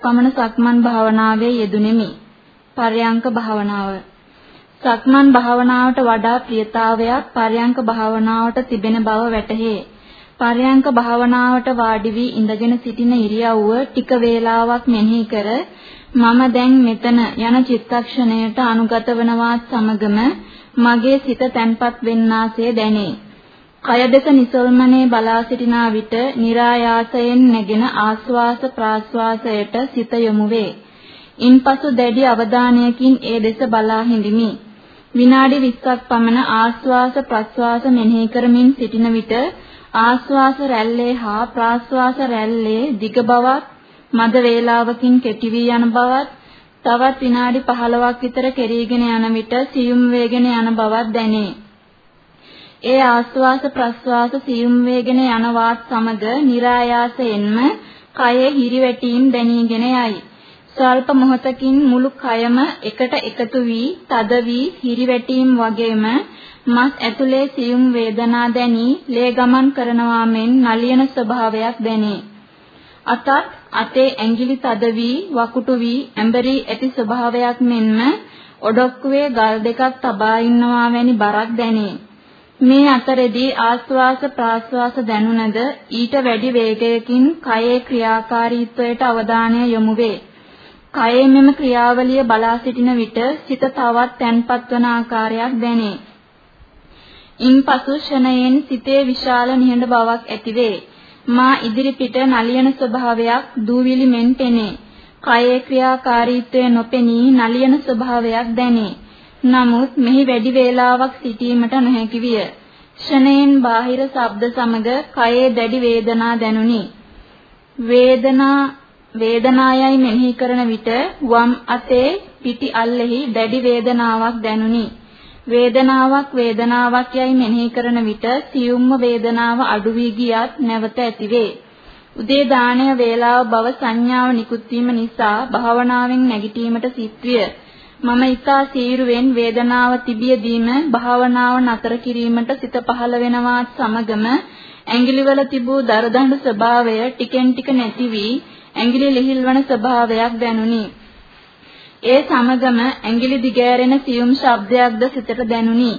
පමණ සක්මන් භාවනාවේ යෙදුණෙමි. පර්යංක භාවනාව. සක්මන් භාවනාවට වඩා ප්‍රියතාවයක් පර්යංක භාවනාවට තිබෙන බව වැටහේ. පර්යංක භාවනාවට වාඩි වී ඉඳගෙන සිටින ඉරියව්ව ටික වේලාවක් මෙනෙහි කර මම දැන් මෙතන යන චිත්තක්ෂණයට අනුගත වනවත් සමගම මගේ සිත තැන්පත් වෙන්නාසේ දැනේ. කය දෙස නිසල්මනේ බලා සිටිනා විට નિરાයාසයෙන් නැගෙන ආස්වාස ප්‍රාස්වාසයට සිත යොමු වේ. ඉන්පසු දැඩි අවධානයකින් ඒ දෙස බලා හිඳිමි. විනාඩි 20ක් පමණ ආස්වාස ප්‍රස්වාස මෙනෙහි කරමින් සිටින විට ආස්වාස රැල්ලේ හා ප්‍රාස්වාස රැල්ලේ දිග බවක් මද වේලාවකින් කෙටි වී යන බවත් තවත් විනාඩි 15ක් විතර කෙරීගෙන යන විට සියුම් වේගෙන යන බවක් දැනේ. ඒ ආස්වාස ප්‍රස්වාස සියුම් වේගෙන යන වාත් සමග નિરાයාසයෙන්ම කයේ හිරිවැටීම් දැනීගෙන යයි. ස්වල්ප මොහොතකින් මුළු කයම එකට එකතු වී තද වී හිරිවැටීම් වගේම මස් ඇතුලේ සියුම් වේදනා දැනී ලේ ගමන් කරනවා මෙන් නලියන ස්වභාවයක් දැනේ. අතත් අතේ ඇඟිලි තද වී වකුටු වී ඇඹරී ඇති ස්වභාවයක් මෙන්ම ඔඩොක්කුවේ ගල් දෙකක් තබා ඉන්නවා වැනි බරක් දැනේ. මේ අතරෙදී ආස්වාස ප්‍රාස්වාස දැනුණද ඊට වැඩි වේගයකින් කයේ ක්‍රියාකාරීත්වයට අවධානය යොමු වේ. කයේ මෙම ක්‍රියාවලිය බලා සිටින විට සිත තවත් තැන්පත් වන ආකාරයක් දැනේ. ඉන්පසු ෂණයෙන් සිතේ විශාල නිහඬ බවක් ඇතිවේ. මා ඉදිරි පිට නලියන ස්වභාවයක් දූවිලි මෙන් පෙනේ. කයේ ක්‍රියාකාරීත්වය නොපෙනී නලියන ස්වභාවයක් දැනේ. නමුත් මෙහි වැඩි වේලාවක් සිටීමට නොහැකි විය. ෂණයෙන් බාහිර ශබ්ද සමග කයේ දැඩි වේදනා දැනුනි. වේදනා වේදනායයි මෙනෙහි කරන විට වම් අතේ පිටි අල්ලෙහි දැඩි වේදනාවක් දැනුනි. වේදනාවක් වේදනාවක් යයි මෙනෙහි කරන විට සියුම්ම වේදනාව අඩු වී ගියත් නැවත ඇතිවේ. උදේ දාණය වේලාව බව සංඥාව නිකුත් වීම නිසා භාවනාවෙන් නැගිටීමට සිත්විය. මම ඊතා සීරුවෙන් වේදනාව තිබියදීම භාවනාව නතර කිරීමට සිත පහළ වෙනවත් සමගම ඇඟිලිවල තිබූ දරදඬු ස්වභාවය ටිකෙන් ටික නැති වී ඇඟිලි ලිහිල්වන ස්වභාවයක් දැනුනි. ඒ සමගම ඇඟිලි දිගෑරෙන සියුම් ශබ්දයක්ද සිතට දැනුනි.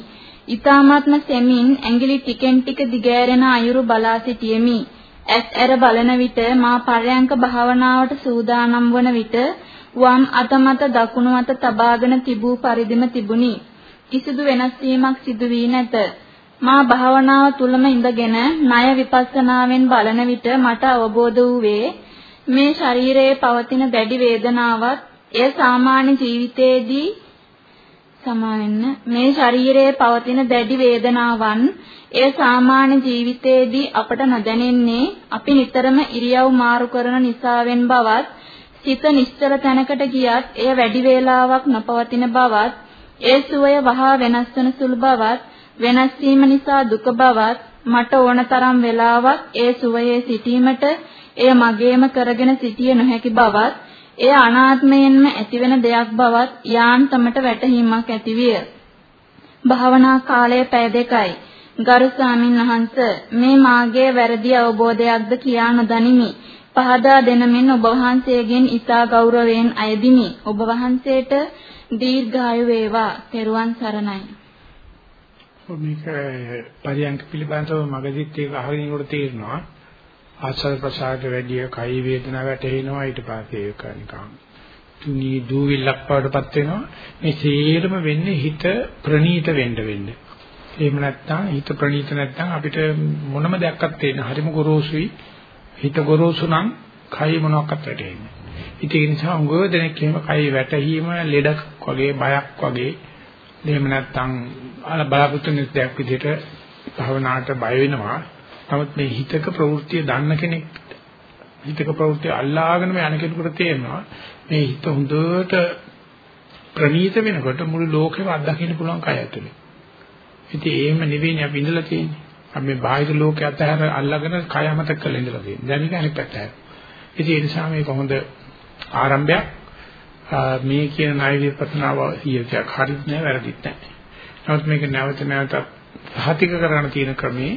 ඊ타මාත්ම සෙමින් ඇඟිලි ටිකෙන් ටික දිගෑරෙන අයුරු බලා සිටියෙමි. ඇස් ඇර බලන විට මා පරයන්ක භාවනාවට සූදානම් වන විට වම් අත මත දකුණු අත තබාගෙන තිබූ පරිදිම තිබුණි. කිසිදු වෙනස් වීමක් සිදු වී නැත. මා භාවනාව තුලම ඉඳගෙන ණය විපස්සනාවෙන් බලන විට මට අවබෝධ වූවේ මේ ශරීරයේ පවතින දැඩි වේදනාවත් එය සාමාන්‍ය ජීවිතයේදී සමාවෙන්න මේ ශරීරයේ පවතින දැඩි වේදනාවන් එය සාමාන්‍ය ජීවිතයේදී අපට නොදැනෙන්නේ අපි නිතරම ඉරියව් මාරු කරන නිසාවෙන් බවත් සිත නිශ්චල තැනකට ගියත් එය වැඩි වේලාවක් නොපවතින බවත් ඒ සුවය වහා වෙනස් වන සුළු බවත් වෙනස් වීම නිසා දුක බවත් මට ඕන තරම් වෙලාවක් ඒ සුවයේ සිටීමට එය මගේම කරගෙන සිටිය නොහැකි බවත් එය අනාත්මයෙන්ම ඇතිවෙන දෙයක් බවත් යාන්තමට වැටහීමක් ඇතිවිය. භාවනා කාලය පැය දෙකයි. ගරු ස්වාමින් වහන්සේ මේ මාගේ වැරදි අවබෝධයක්ද කියා නොදනිමි. පහදා දෙනමින් ඔබ වහන්සේගෙන් ඊතා ගෞරවයෙන් අයදිමි. ඔබ වහන්සේට දීර්ඝායු වේවා. තෙරුවන් සරණයි. මේක පරියන්ක පිළිබඳව මගදිත් ඒක අහගෙන ඉන්නකොට තේරෙනවා ආස්වාද ප්‍රසාරට වැඩිය කයි වේදනාව වැටෙනවා ඊට පස්සේ ඒක නිකන් තුනී දූවිල්ලක් වඩපත් වෙනවා මේ සේරම වෙන්නේ හිත ප්‍රනීත වෙන්න වෙන්නේ එහෙම නැත්නම් හිත ප්‍රනීත නැත්නම් අපිට මොනම දෙයක්වත් තේරෙන්නේ හරිම ගොරෝසුයි හිත ගොරෝසු නම් කයි මොනවාක්වත් වැටෙන්නේ ඉතින් ඒ නිසා උගව දෙනෙක් එහෙම කයි වැටීම ලෙඩක් වගේ බයක් වගේ එහෙම නැත්නම් අර බලාපොරොත්තු වෙන දෙයක් විදිහට භවනාට බය වෙනවා නමුත් මේ හිතක ප්‍රවෘත්තිය දන්න කෙනෙක් හිතක ප්‍රවෘත්තිය අල්ලාගෙන යන කෙනෙකුට තේරෙනවා මේ හිත හොඳට ප්‍රනීත වෙනකොට මුළු ලෝකෙම අත්දකින්න පුළුවන් කය ඇතුලේ. ඉතින් එහෙම නෙවෙයි අපි ඉඳලා තියෙන්නේ. අපි මේ බාහිර ලෝකයේ අතහැර අල්ලාගෙන කය අමතක කරලා ඉඳලා තියෙන්නේ. දැන් මේක අනිත් පැත්ත හැර. ඉතින් ඒ නිසා මේක හොඳ ආරම්භයක්. මේ කියන ණය විපස්සනාව ඊයයක් හරිත් නෑ වැරදිත් නෑ. නමුත් මේක නැවත නැවත සහතික කරගෙන තියෙන ක්‍රමේ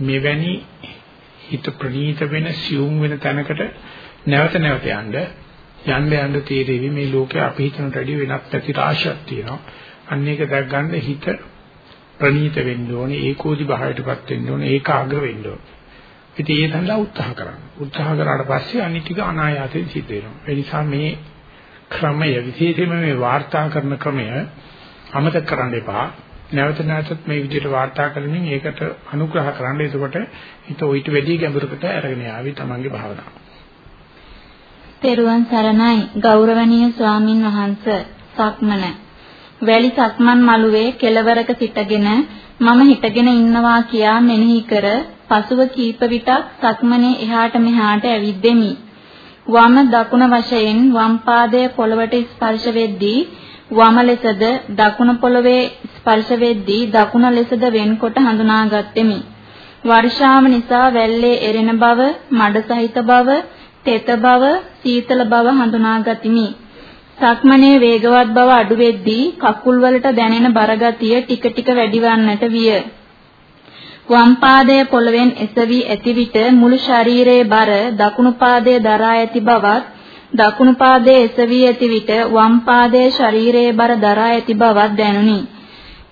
මෙවැනි හිත ප්‍රනීත වෙන සියුම් වෙන තැනකට නැවත නැවත යන්න යන්න යන්න තීරෙවි මේ ලෝකේ අපි හිතනට වඩා වෙනත් පැති රාශියක් තියෙනවා. අන්න ඒක දැක් ගන්න හිත ප්‍රණීත වෙන්න ඕනේ, ඒකෝදි භාවයටපත් වෙන්න ඕනේ, ඒකාග්‍ර වෙන්න ඕනේ. ඉතින් ඒ සඳහා උත්සාහ කරන්න. උත්සාහ කරාට පස්සේ අනිත් ටික අනායාසයෙන් සිද්ධ වෙනවා. ඒ නිසා මේ ක්‍රමය විශේෂයෙන්ම මේ වාර්තා කරන ක්‍රමය අමතක කරන්න එපා. නැවත නැවතත් මේ විදිහට වාර්තා කරමින් ඒකට අනුග්‍රහ කරන්න. එතකොට හිත ඔయిత වැඩි ගැඹුරකට අරගෙන යාවි තමන්ගේ භාවනාව. තෙරුවන් සරණයි ගෞරවනීය ස්වාමින් වහන්සේ සක්මන වැලි සක්මන් මළුවේ කෙළවරක සිටගෙන මම හිටගෙන ඉන්නවා කියා මෙනෙහි කර පසුව කීප විටක් සක්මනේ එහාට මෙහාට ඇවිද්දෙමි. වම දකුණ වශයෙන් වම් පාදයේ පොළවට ස්පර්ශ වෙද්දී වම ලෙසද දකුණ පොළවේ ස්පර්ශ වෙද්දී දකුණ ලෙසද වෙන්කොට හඳුනාගත්ෙමි. වර්ෂාව නිසා වැල්ලේ එරෙන බව, මඩ සහිත බව, තෙත බව, සීතල බව හඳුනාගතිමි. සක්මනේ වේගවත් බව අඩු වෙද්දී කකුල් වලට දැනෙන බරගතිය ටික ටික වැඩිවන්නට විය. වම් පාදයේ පොළවෙන් එසවි ඇති විට මුළු ශරීරයේ බර දකුණු පාදයේ දරා ඇති බවත් දකුණු පාදයේ එසවි ඇති විට වම් පාදයේ ශරීරයේ බර දරා ඇති බවත් දැනුනි.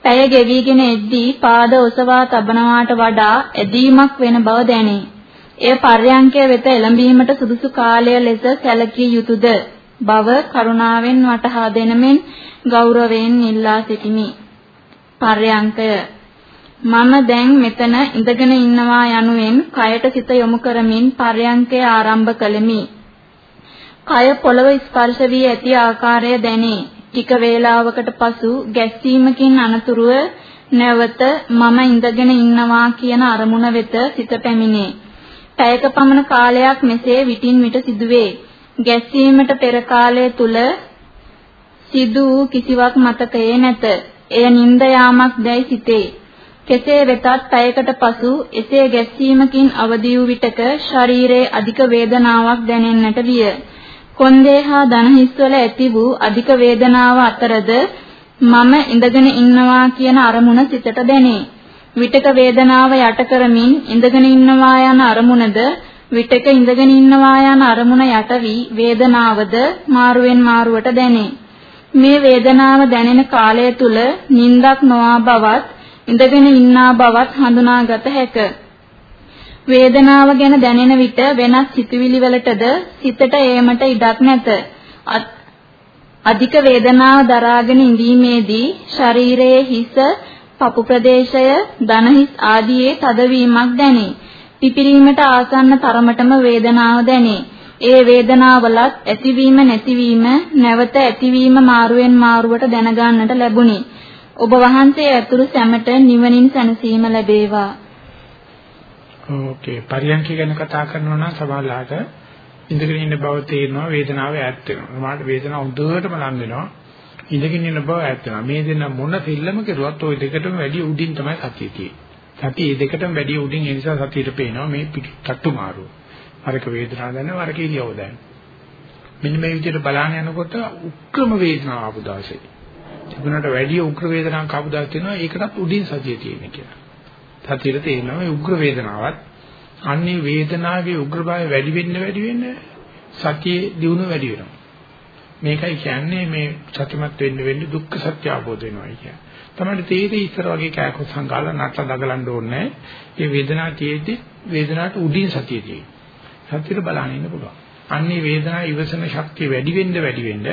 පැය ගෙවිගෙන එද්දී පාද ඔසවා තබනවාට වඩා ඇදීමක් වෙන බව දැනේ. එය පර්යංකය වෙත එළඹීමට සුදුසු කාලය ලෙස සැලකිය යුතුයද බව කරුණාවෙන් වටහා දෙනමෙන් ගෞරවයෙන් ඉල්ලා සිටිමි. පර්යංකය මම දැන් මෙතන ඉඳගෙන ඉන්නවා යනුවෙන් කයට සිත යොමු කරමින් පර්යංකය ආරම්භ කළෙමි. කය පොළව ස්පර්ශ වී ඇති ආකාරය දැනේ. ටික වේලාවකට පසු ගැස්සීමකින් අනතුරුව නැවත මම ඉඳගෙන ඉන්නවා කියන අරමුණ වෙත සිත පැමිණේ. පැයක පමණ කාලයක් මෙසේ විටින් විට සිදුවේ. ගැස්සීමට පෙර කාලය තුල සිදු වූ කිසිවක් මතකයේ නැත. එය නිନ୍ଦ යාමක් දැයි සිතේ. කෙසේ වෙතත් පැයකට පසු එසේ ගැස්සීමකින් අවදි වූ විටක ශරීරයේ අධික වේදනාවක් දැනෙන්නට විය. කොන්දේ හා දණහිස්වල ඇති වූ අධික වේදනාව අතරද මම ඉඳගෙන ඉන්නවා කියන අරමුණ සිතට දැනේ. විටක වේදනාව යට කරමින් ඉඳගෙන ඉන්නවා යන අරමුණද විටක ඉඳගෙන ඉන්නවා යන අරමුණ යට වී වේදනාවද මාරුවෙන් මාරුවට දැනේ. මේ වේදනාව දැනෙන කාලය තුල නිින්දක් නොආ බවත් ඉඳගෙන ඉන්නා බවත් හඳුනාගත හැක. වේදනාව ගැන දැනෙන විට වෙනත් සිතුවිලි වලටද සිතට ඒමට ඉඩක් නැත. අධික වේදනාව දරාගෙන ඉඳීමේදී ශරීරයේ හිස, පපු ප්‍රදේශය, දනහිස් ආදියේ තදවීමක් දැනේ. පිපිරීමට ආසන්න තරමටම වේදනාව දැනේ. ඒ වේදනාවලත් ඇතිවීම නැතිවීම නැවත ඇතිවීම මාරුවෙන් මාරුවට දැනගන්නට ලැබුණි. ඔබ වහන්සේ ඇතුළු සැමට නිවනින් සැනසීම ලැබේවා. ඕකේ පරියන්ක ගැන කතා කරනවා නම් සමහරලාට ඉඳගෙන ඉන්න බව තේරෙනවා වේදනාව ඈත් වෙනවා. සමහරට වේදනාව උඩටම ලං වෙනවා. ඉඳගෙන ඉන්න බව ඈත් වෙනවා. මේ දෙන්න මොන දෙල්ලම කෙරුවත් ওই දෙකටම වැඩි උඩින් තමයි සතිය තියෙන්නේ. සතිය මේ දෙකටම වැඩි උඩින් ඒ නිසා සතියට පේනවා මේ පිටට්ටු මාරුව. අරක වේදනාව දැනෙනවා වරක ඉරියව දැනෙනවා. මෙන්න මේ විදිහට බලන්න යනකොට උක්‍රම වේදනාව ආපු දවසේ තිබුණාට වැඩි උග්‍ර වේදනාවක් ආපු දවස් තියෙනවා ඒකටත් උඩින් සතිය තියෙන කියලා. සතියට තේරෙනවා මේ උග්‍ර වේදනාවත් අන්නේ වේදනාවේ උග්‍රභාවය වැඩි වෙන්න වැඩි වෙන්න සතියේ දියුණුව වැඩි වෙනවා. මේකයි කියන්නේ මේ සතිමත් වෙන්න වෙන්න දුක්ඛ සත්‍ය අවබෝධ වෙනවා කියන්නේ. තමයි තේරෙයි ඉස්සර වගේ කෑකොත් සංගාල නටලා දගලන්න ඕනේ. මේ වේදනාව තියෙද්දි වේදනාවට උඩින් සතිය තියෙනවා. සතියට බලන්න ඉන්න පුළුවන්. අන්නේ වේදනාව ඉවසන ශක්තිය වැඩි වෙන්න වැඩි වෙන්න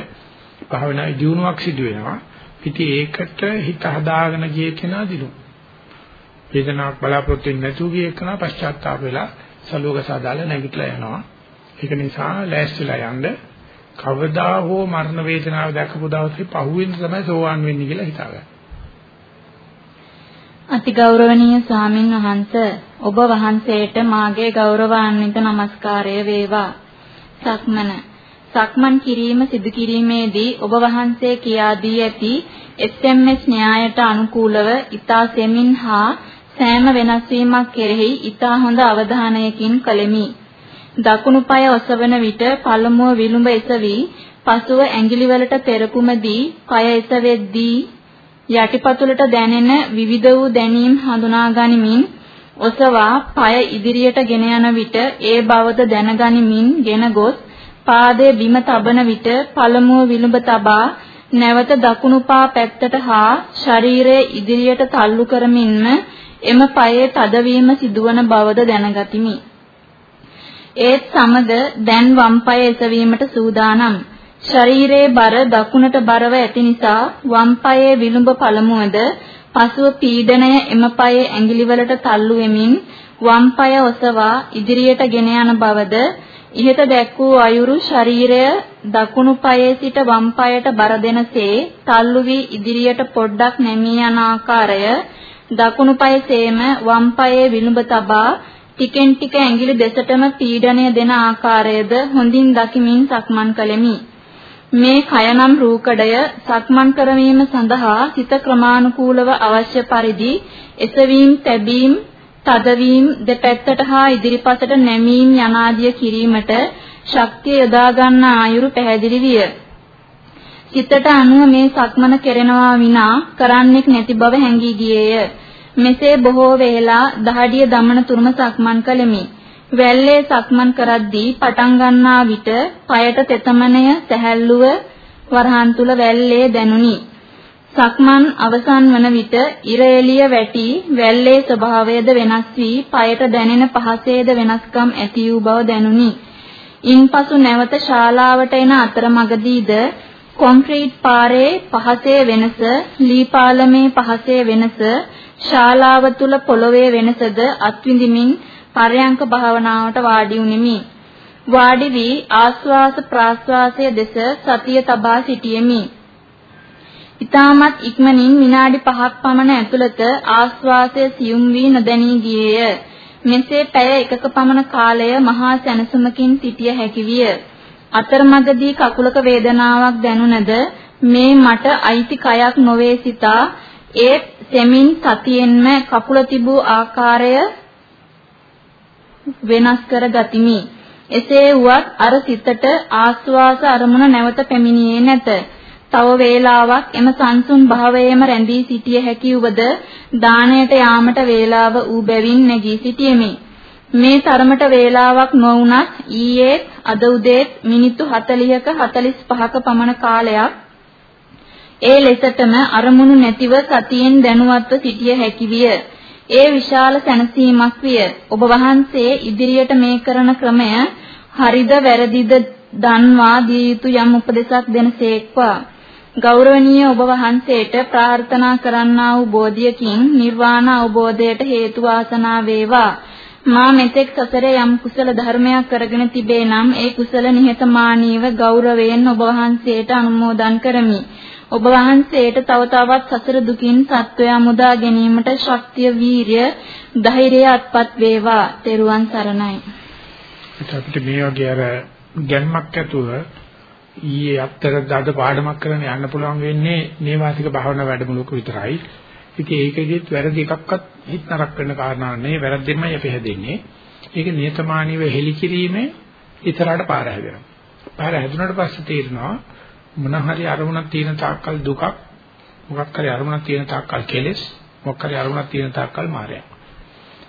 භාවනාවේ දියුණුවක් සිදු වෙනවා. ඉතින් ඒකට හිත හදාගෙන ගියේ කෙනා දිනු. වේදනාවක් බලාපොරොත්තු වෙන්නේ නැතුව ගියේ කෙනා පශ්චාත්තාප වෙලා සලුවක සාදාලා නැගිටලා යනවා. ඒක නිසා ලෑස්තිලා යන්න කවදා හෝ මරණ වේදනාව දැකපු දවසේ පහුවෙන් තමයි සෝවාන් වෙන්නේ කියලා හිතාගන්න. අතිගෞරවනීය ස්වාමින් වහන්සේ ඔබ වහන්සේට මාගේ ගෞරවාන්විත নমස්කාරය වේවා. සක්මන සක්මන් කිරීම සිදු කිරීමේදී ඔබ වහන්සේ කියා දී ඇති SMS න්‍යායට අනුකූලව ඊතා සෙමින් හා සෑම වෙනස් වීමක් කෙරෙහි ඊතා හොඳ අවධානයකින් කළෙමි. දකුණු පාය ඔසවන විට පළමුව විලුඹ එසවි, පසුව ඇඟිලි වලට පෙරපුමදී පාය එසවෙද්දී යටිපතුලට දැනෙන විවිධ වූ දැනීම් හඳුනා ගනිමින් ඔසවා পায় ඉදිරියට ගෙන යන විට ඒ බවද දැනගනිමින් ගෙන ගොස් පාදයේ බිම තබන විට පළමුව විලුඹ තබා නැවත දකුණු පා පැත්තට හා ශරීරයේ ඉදිරියට තල්ලු කරමින්ම එම පයේ තදවීම සිදුවන බවද දැනගතිමි. ඒත් සමග දැන් වම් පය එසවීමට සූදානම්. ශරීරයේ බර දකුණට බරව ඇති නිසා වම් පායේ විලුඹ පළමුවද පසුව පීඩණය එම පායේ ඇඟිලිවලට තල්ලු වෙමින් වම් පාය ඔසවා ඉදිරියට ගෙන යන බවද ඉහත දැක් වූ අයුරු ශරීරය දකුණු පායේ සිට වම් පායට බර දෙනසේ තල්ලු වී ඉදිරියට පොඩ්ඩක් නැමී යන ආකාරය දකුණු පායේසේම වම් පායේ විලුඹ තබා ටිකෙන් ටික ඇඟිලි දෙසටම පීඩණය දෙන ආකාරයද හොඳින් දකිමින් සක්මන් කළෙමි. මේ කයනම් රූකඩය සක්මන් කරවීම සඳහා සිත ක්‍රමානුකූලව අවශ්‍ය පරිදි එසවීම, තැබීම, තදවීම දෙපැත්තට හා ඉදිරිපසට නැමීම යනාදිය කිරීමට ශක්තිය යොදා ගන්න ආයුරු පැහැදිලි විය. සිතට අනුව මේ සක්මන කෙරෙනවා විනා කරන්නෙක් නැති බව හැඟී ගියේය. මෙසේ බොහෝ වේලා දහඩිය දමන තුරුම සක්මන් කළෙමි. වැල්ලේ සක්මන් කරද්දී පටන් ගන්නා විට পায়ට තෙතමනය සැහැල්ලුව වරහන් තුල වැල්ලේ දැනුනි. සක්මන් අවසන් වන විට ඉර එළිය වැටි වැල්ලේ ස්වභාවයද වෙනස් වී পায়ට දැනෙන පහසේද වෙනස්කම් ඇති වූ බව දැනුනි. ඉන්පසු නැවත ශාලාවට එන අතරමඟදීද කොන්ක්‍රීට් පාරේ පහසේ වෙනස, ලී පාලමේ පහසේ වෙනස, ශාලාව තුල පොළවේ වෙනසද අත්විඳිමින් පරයන්ක භාවනාවට වාඩි වුනිමි. වාඩි වී ආස්වාස ප්‍රාස්වාසයේ දෙස සතිය තබා සිටියෙමි. ඊටමත් ඉක්මනින් විනාඩි 5ක් පමණ ඇතුළත ආස්වාසය සියුම් වී නොදැනී ගියේය. මෙසේ පැය එකක පමණ කාලය මහා සැනසුමකින් සිටිය හැකි විය. අතරමඟදී කකුලක වේදනාවක් දැනුණද මේ මට අයිති කයක් නොවේ සිතා ඒ සෙමින් සතියෙන්ම කකුල තිබූ ආකාරය වෙනස් කර ගතිමි. එසේ වුවත් අර සිතට ආස්වාස අරමුණ නැවත පැමිණියේ නැත. තව වේලාවක් එම සංසුන් භාවයේම රැඳී සිටිය හැකි වුවද දාණයට යාමට වේලාව ඌ බැවින් නැගී සිටියෙමි. මේ තරමට වේලාවක් නොවුනත් ඊයේ අද උදේත් මිනිත්තු 40ක 45ක පමණ කාලයක් ඒ ලෙසටම අරමුණු නැතිව සතියෙන් දැනුවත්ව සිටිය හැකි විය. ඒ විශාල සැනසීමක් විය. ඔබ වහන්සේ ඉදිරියට මේ කරන ක්‍රමය හරිද වැරදිද දන්වා දිය යුතු යම් උපදේශක් දෙනසේක්වා. ගෞරවනීය ඔබ වහන්සේට ප්‍රාර්ථනා කරන්නා වූ බෝධියකින් නිර්වාණ අවබෝධයට හේතු වාසනා වේවා. මා මෙතෙක් සසරේ යම් කුසල ධර්මයක් කරගෙන තිබේ නම් ඒ කුසල නිහතමානීව ගෞරවයෙන් ඔබ වහන්සේට අනුමෝදන් කරමි. ඔබ වහන්සේට තව තවත් සසර දුකින් සත්වයා මුදා ගැනීමට ශක්තිය වීරිය ධෛර්යය අත්පත් වේවා තෙරුවන් සරණයි අපිට මේ වගේ අර ගැම්මක් ඇතුව ඊයේ අත්තර දාද පාඩමක් කරන්න යන්න පුළුවන් වෙන්නේ නේවාසික භාවනා වැඩමුළුවක විතරයි. ඉතින් ඒකෙදිත් වැරදි එකක්වත් හිත නරක වෙන කාරණා නෙවෙයි වැරද්දෙන්මයි අපි හැදෙන්නේ. ඒක නියතමානීව හෙලිකිරීමේ ඉතරාට පාර හැදෙනවා. පාර හැදුනට පස්සේ තේරෙනවා මොන හරි අරමුණක් තියෙන තාක්කල් දුකක් මොකක් හරි අරමුණක් තියෙන තාක්කල් කෙලෙස් මොකක් හරි අරමුණක් තියෙන තාක්කල් මායя.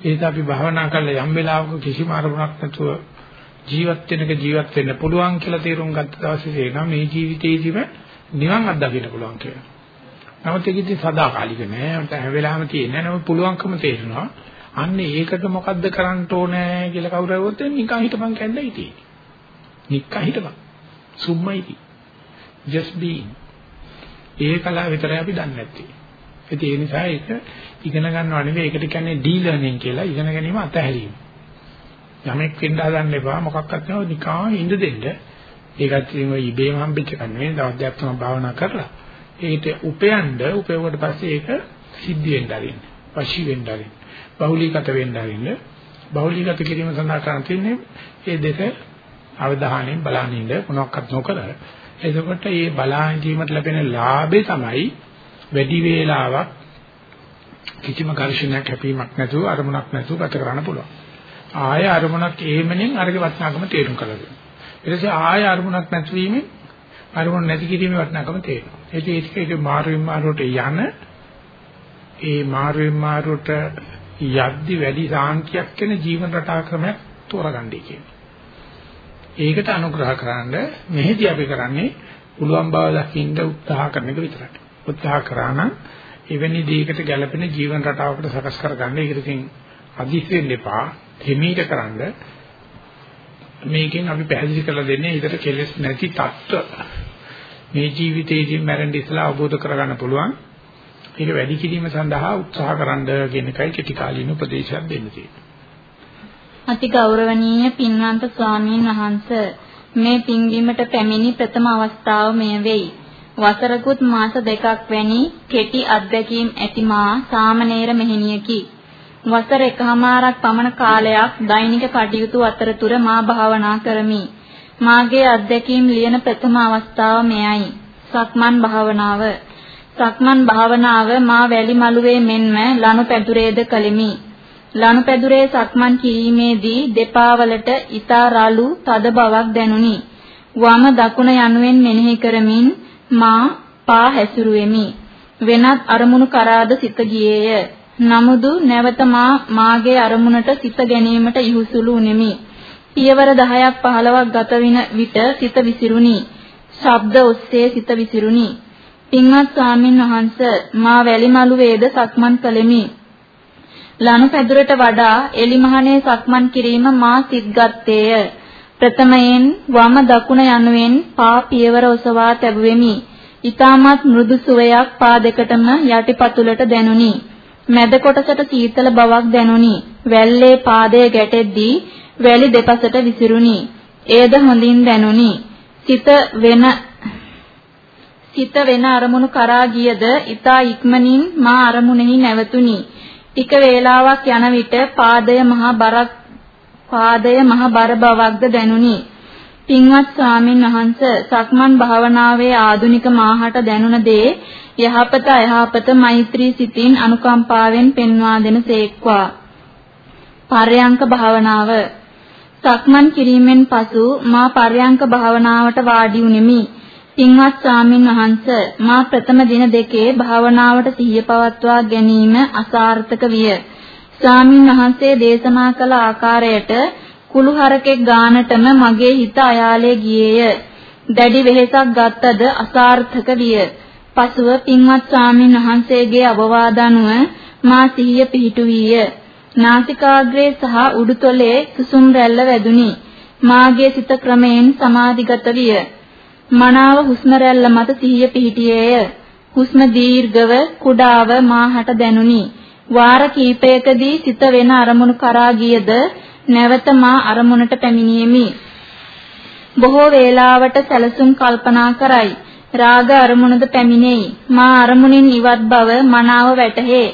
ඒක අපි භාවනා කරලා යම් වෙලාවක කිසිම අරමුණක් නැතුව ජීවත් වෙනක ජීවත් වෙන්න පුළුවන් කියලා තේරුම් ගත්ත දවසේ තේරෙනවා මේ ජීවිතේදීම නිවන් අත්දකින්න පුළුවන් කියලා. නමුත් ඒක ඉතින් සදාකාලික නෑ. මට හැම වෙලාවෙම තියෙන්නේ නෑ. නමුත් පුළුවන්කම තේරෙනවා. අන්න ඒකට මොකද්ද කරන්න ඕනේ කියලා කවුරු හරි නිකන් හිටපන් කැන්දයි තියෙන්නේ. නිකන් හිටපන්. සුම්මයි තියෙන්නේ. Just being. ඒ කලාව විතරයි අපි දන්නේ නැත්තේ. ඒ නිසා ඒක ඉගෙන ගන්නව නෙවෙයි ඒකට කියන්නේ ඩීලර්නින් කියලා ඉගෙන ගැනීම අතහැරීම. යමෙක් වෙන්න හදන්න එපා මොකක්වත් නෑ නිකන් ඉඳ දෙන්න. ඒකත් ඉබේම හම්බෙච්ච එකක් නෙවෙයි දවස් දෙකක් තුනක් භාවනා කරලා. ඒකට උපයන්න උපයුවට පස්සේ ඒක සිද්ධ වෙන්න ආරින්න. වශී වෙන්න ආරින්න. බහුලීගත වෙන්න ආරින්න. බහුලීගත කිරීම සඳහා කරන් තින්නේ මේ දෙක අවධානයෙන් බලන්න ඉන්න මොනවත් නොකර එතකොට මේ බලාහිඳීමට ලැබෙන ලාභේ තමයි වැඩි වේලාවක් කිසිම ඝර්ෂණයක් හැපීමක් නැතුව අරමුණක් නැතුව ගත කරන්න පුළුවන්. ආය අරමුණක් එහෙමනම් අරගේ වටිනාකම තේරුම් කරගන්න. ඊට පස්සේ ආය අරමුණක් නැතිවීමෙන් අරමුණ නැති කිරීමේ වටිනාකම තේරෙනවා. ඒ කිය ඒක මාරුවෙන් මාරුවට යන ඒ මාරුවෙන් මාරුවට යද්දි වැඩි සාංකියක් වෙන ජීවන රටා ක්‍රමයක් තෝරගන්නයි කියන්නේ. ඒකට අනුග්‍රහ කරන්න මෙහෙදී අපි කරන්නේ පුළුවන් බව දකින්න උත්සාහ කරන එක විතරයි. උත්සාහ කරා නම් එවැනි දෙයකට ගැළපෙන ජීවන රටාවකට සකස් කරගන්න. ඒකට ඉතින් අදිසි වෙන්න එපා. හිමීට කරන්ද මේකෙන් අපි පැහැදිලි කරලා දෙන්නේ හිතට කෙලෙස් නැති தত্ত্ব. මේ ජීවිතයේදී මැරෙන්න ඉස්සලා අවබෝධ කරගන්න පුළුවන්. ඒක වැඩි කිරීම සඳහා උත්සාහ කරන්න කියන එකයි කෙටි කාලීන උපදේශයක් දෙන්න තියෙන්නේ. අති ගෞරවනීය පින්වන්ත ස්වාමීන් වහන්සේ මේ පින්වීමට පැමිණි ප්‍රථම අවස්ථාව මෙය වෙයි. වසරකුත් මාස දෙකක් වැනි කෙටි අත්දැකීම් ඇති මා සාමණේර මෙහෙණියකි. වසර එකහමාරක් පමණ කාලයක් දෛනික කටයුතු අතරතුර මා භාවනා කරමි. මාගේ අත්දැකීම් ලියන ප්‍රථම අවස්ථාව මෙයයි. සක්මන් භාවනාව. සක්මන් භාවනාව මා වැලි මළුවේ මෙන්ම ලනු පැදුරේද කළෙමි. ලනු පැදුරේ සක්මන් කිරීමේදී දෙපා වලට ඊතා රළු තද බවක් දැනුනි. වම දකුණ යනුවෙන් මෙනෙහි කරමින් මා පා හැසිරුවෙමි. වෙනත් අරමුණු කරාද සිත ගියේය. නමුදු නැවත මා මාගේ අරමුණට සිත ගැනීමට ඉහුසුළු උනේමි. පියවර 10ක් 15ක් ගත වින විට සිත විසිරුනි. ශබ්ද ඔස්සේ සිත විසිරුනි. පින්වත් ස්වාමින් වහන්සේ මා වැලිමලු වේද සක්මන් කළෙමි. ලනු පැදුරට වඩා එලිමහනේ සක්මන් කිරීම මා සිත්ගත්තේය. ප්‍රථමයෙන් වම දකුණ යනුවෙන් පා පියවර ඔසවා තැබුවෙමි. ඊටමත් මෘදු සුවයක් පා දෙකටම යටිපතුලට දැනුනි. මැද කොටසට සීතල බවක් දැනුනි. වැල්ලේ පාදයේ ගැටෙද්දී වැලි දෙපසට විසිරුනි. එයද හොඳින් දැනුනි. සිත වෙන සිත වෙන අරමුණු කරා ගියද ඊතා ඉක්මනින් මා අරමුණෙහි නැවතුනි. ටික වේලාවක් යන විට පාදය මහා බරක් පාදය මහ බර බවක්ද දැනුනි. පින්වත් ස්වාමින් වහන්සේ සක්මන් භාවනාවේ ආධුනික මාහට දැනුණ දේ යහපත අයහපත මෛත්‍රී සිතින් අනුකම්පාවෙන් පෙන්වා දෙන සේක්වා. පර්යංක භාවනාව සක්මන් කිරීමෙන් පසු මා පර්යංක භාවනාවට වාඩි වුනිමි. පින්වත් ස්වාමින් වහන්සේ මා ප්‍රථම දින දෙකේ භාවනාවට සිහිය පවත්වා ගැනීම අසාර්ථක විය. ස්වාමින් වහන්සේ දේශනා කළ ආකාරයට කුළුහරකෙක් ගානටම මගේ හිත අයාලේ ගියේය. දැඩි වෙහෙසක් ගත්තද අසාර්ථක විය. පසුව පින්වත් ස්වාමින් වහන්සේගේ අවවාද අනුව මා සිහිය පිහිටුවීය. නාසිකාග්‍රේ සහ උඩුතොලේ සුසුම් රැල්ල වැදුනි. මාගේ සිත ක්‍රමයෙන් සමාධිගත විය. මනාව හුස්ම රැල්ල මත සිහිය පිහිටියේය. හුස්ම දීර්ඝව කුඩාව මාහට දැනුනි. වාර කීපයකදී සිත වෙන අරමුණු කරා ගියද නැවත මා අරමුණට පැමිණියෙමි. බොහෝ වේලාවට සැලසුම් කල්පනා කරයි. රාග අරමුණද පැමිණෙයි. මා අරමුණින් ඉවත් බව මනාව වැටහේ.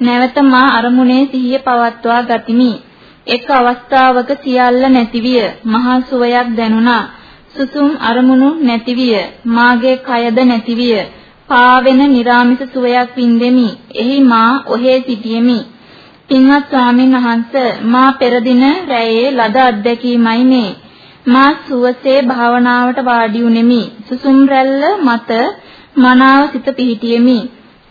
නැවත මා අරමුණේ සිහිය පවත්වා ගතිමි. එක් අවස්ථාවක සියල්ල නැතිවිය. මහා සුවයක් දැනුණා. සුසුම් අරමුණු නැතිවිය. මාගේ කයද නැතිවිය. පාවෙන निराமிස සුවයක් වින්දෙමි. එහි මා ඔහේ සිටියෙමි. පින්වත් ස්වාමීන් වහන්ස මා පෙර දින රැයේ ලද අත්දැකීමයි මේ. මා සුවසේ භාවනාවට වාඩි උනේමි සුසුම් රැල්ල මත මනාව සිත පිහිටියෙමි.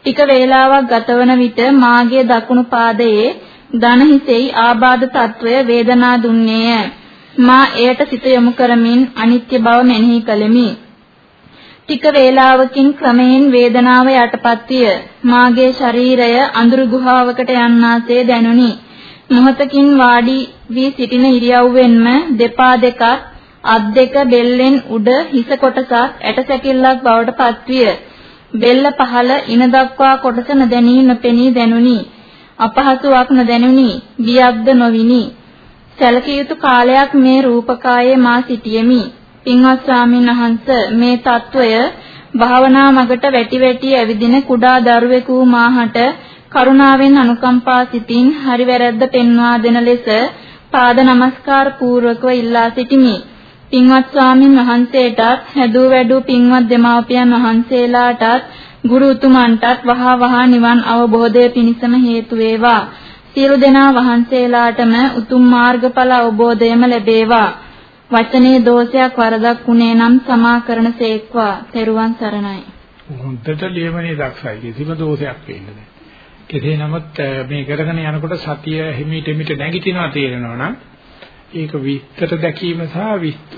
ටික වේලාවක් ගතවන විට මාගේ දකුණු පාදයේ දන හිසෙහි ආබාධ తත්වය වේදනා දුන්නේය. මා එයට සිත යොමු කරමින් අනිත්‍ය බව මෙනෙහි කළෙමි. ටික වේලාවකින් ක්‍රමයෙන් වේදනාව යටපත් විය. මාගේ ශරීරය අඳුරු ගුහාවකට යන්නාසේ දැනුනි. මොහතකින් වාඩි වී සිටින ඉරියව්වෙන්ම දෙපා දෙකක් අත් දෙක බෙල්ලෙන් උඩ හිස කොටසක් ඇටසැකිල්ලක් බවට පත්විය. බෙල්ල පහළ ඉන දක්වා කොටස නොදැනී නොපෙනී දැනුනි. අපහසුාවක් නොදැනුනි. බියක්ද නොවිනි. සැලකිය යුතු කාලයක් මේ රූපකායේ මා සිටියෙමි. පින්වත් ස්වාමීන් වහන්ස මේ తত্ত্বය භාවනා මගට වැටි වැටි ඇවිදින කුඩා දරුවෙකු මාහට කරුණාවෙන් අනුකම්පා සිතින් හරි වැරද්ද පෙන්වා දෙන ලෙස පාද නමස්කාර පූර්වකව ඉල්ලා සිටිමි. පින්වත් ස්වාමින් වහන්සේටත් හැදූ වැඩූ පින්වත් දෙමාපියන් වහන්සේලාටත් ගුරු උතුමන්ටත් වහා වහා නිවන් අවබෝධය පිණිසම හේතු වේවා. සියලු දෙනා වහන්සේලාටම උතුම් මාර්ගඵල අවබෝධයම ලැබේවා. වචනේ දෝෂයක් වරදක් වුණේ නම් සමා කරන සේක්වා. තෙරුවන් සරණයි. හොඳට ලියමනේ දක්ෂයි. කිසිම දෝෂයක් වෙන්නේ නැහැ. කෙසේ නමුත් මේ කරගෙන යනකොට සතිය හිමීට හිමීට නැගිටිනවා තේරෙනවා නම් ඒක විස්තර දැකීම සහ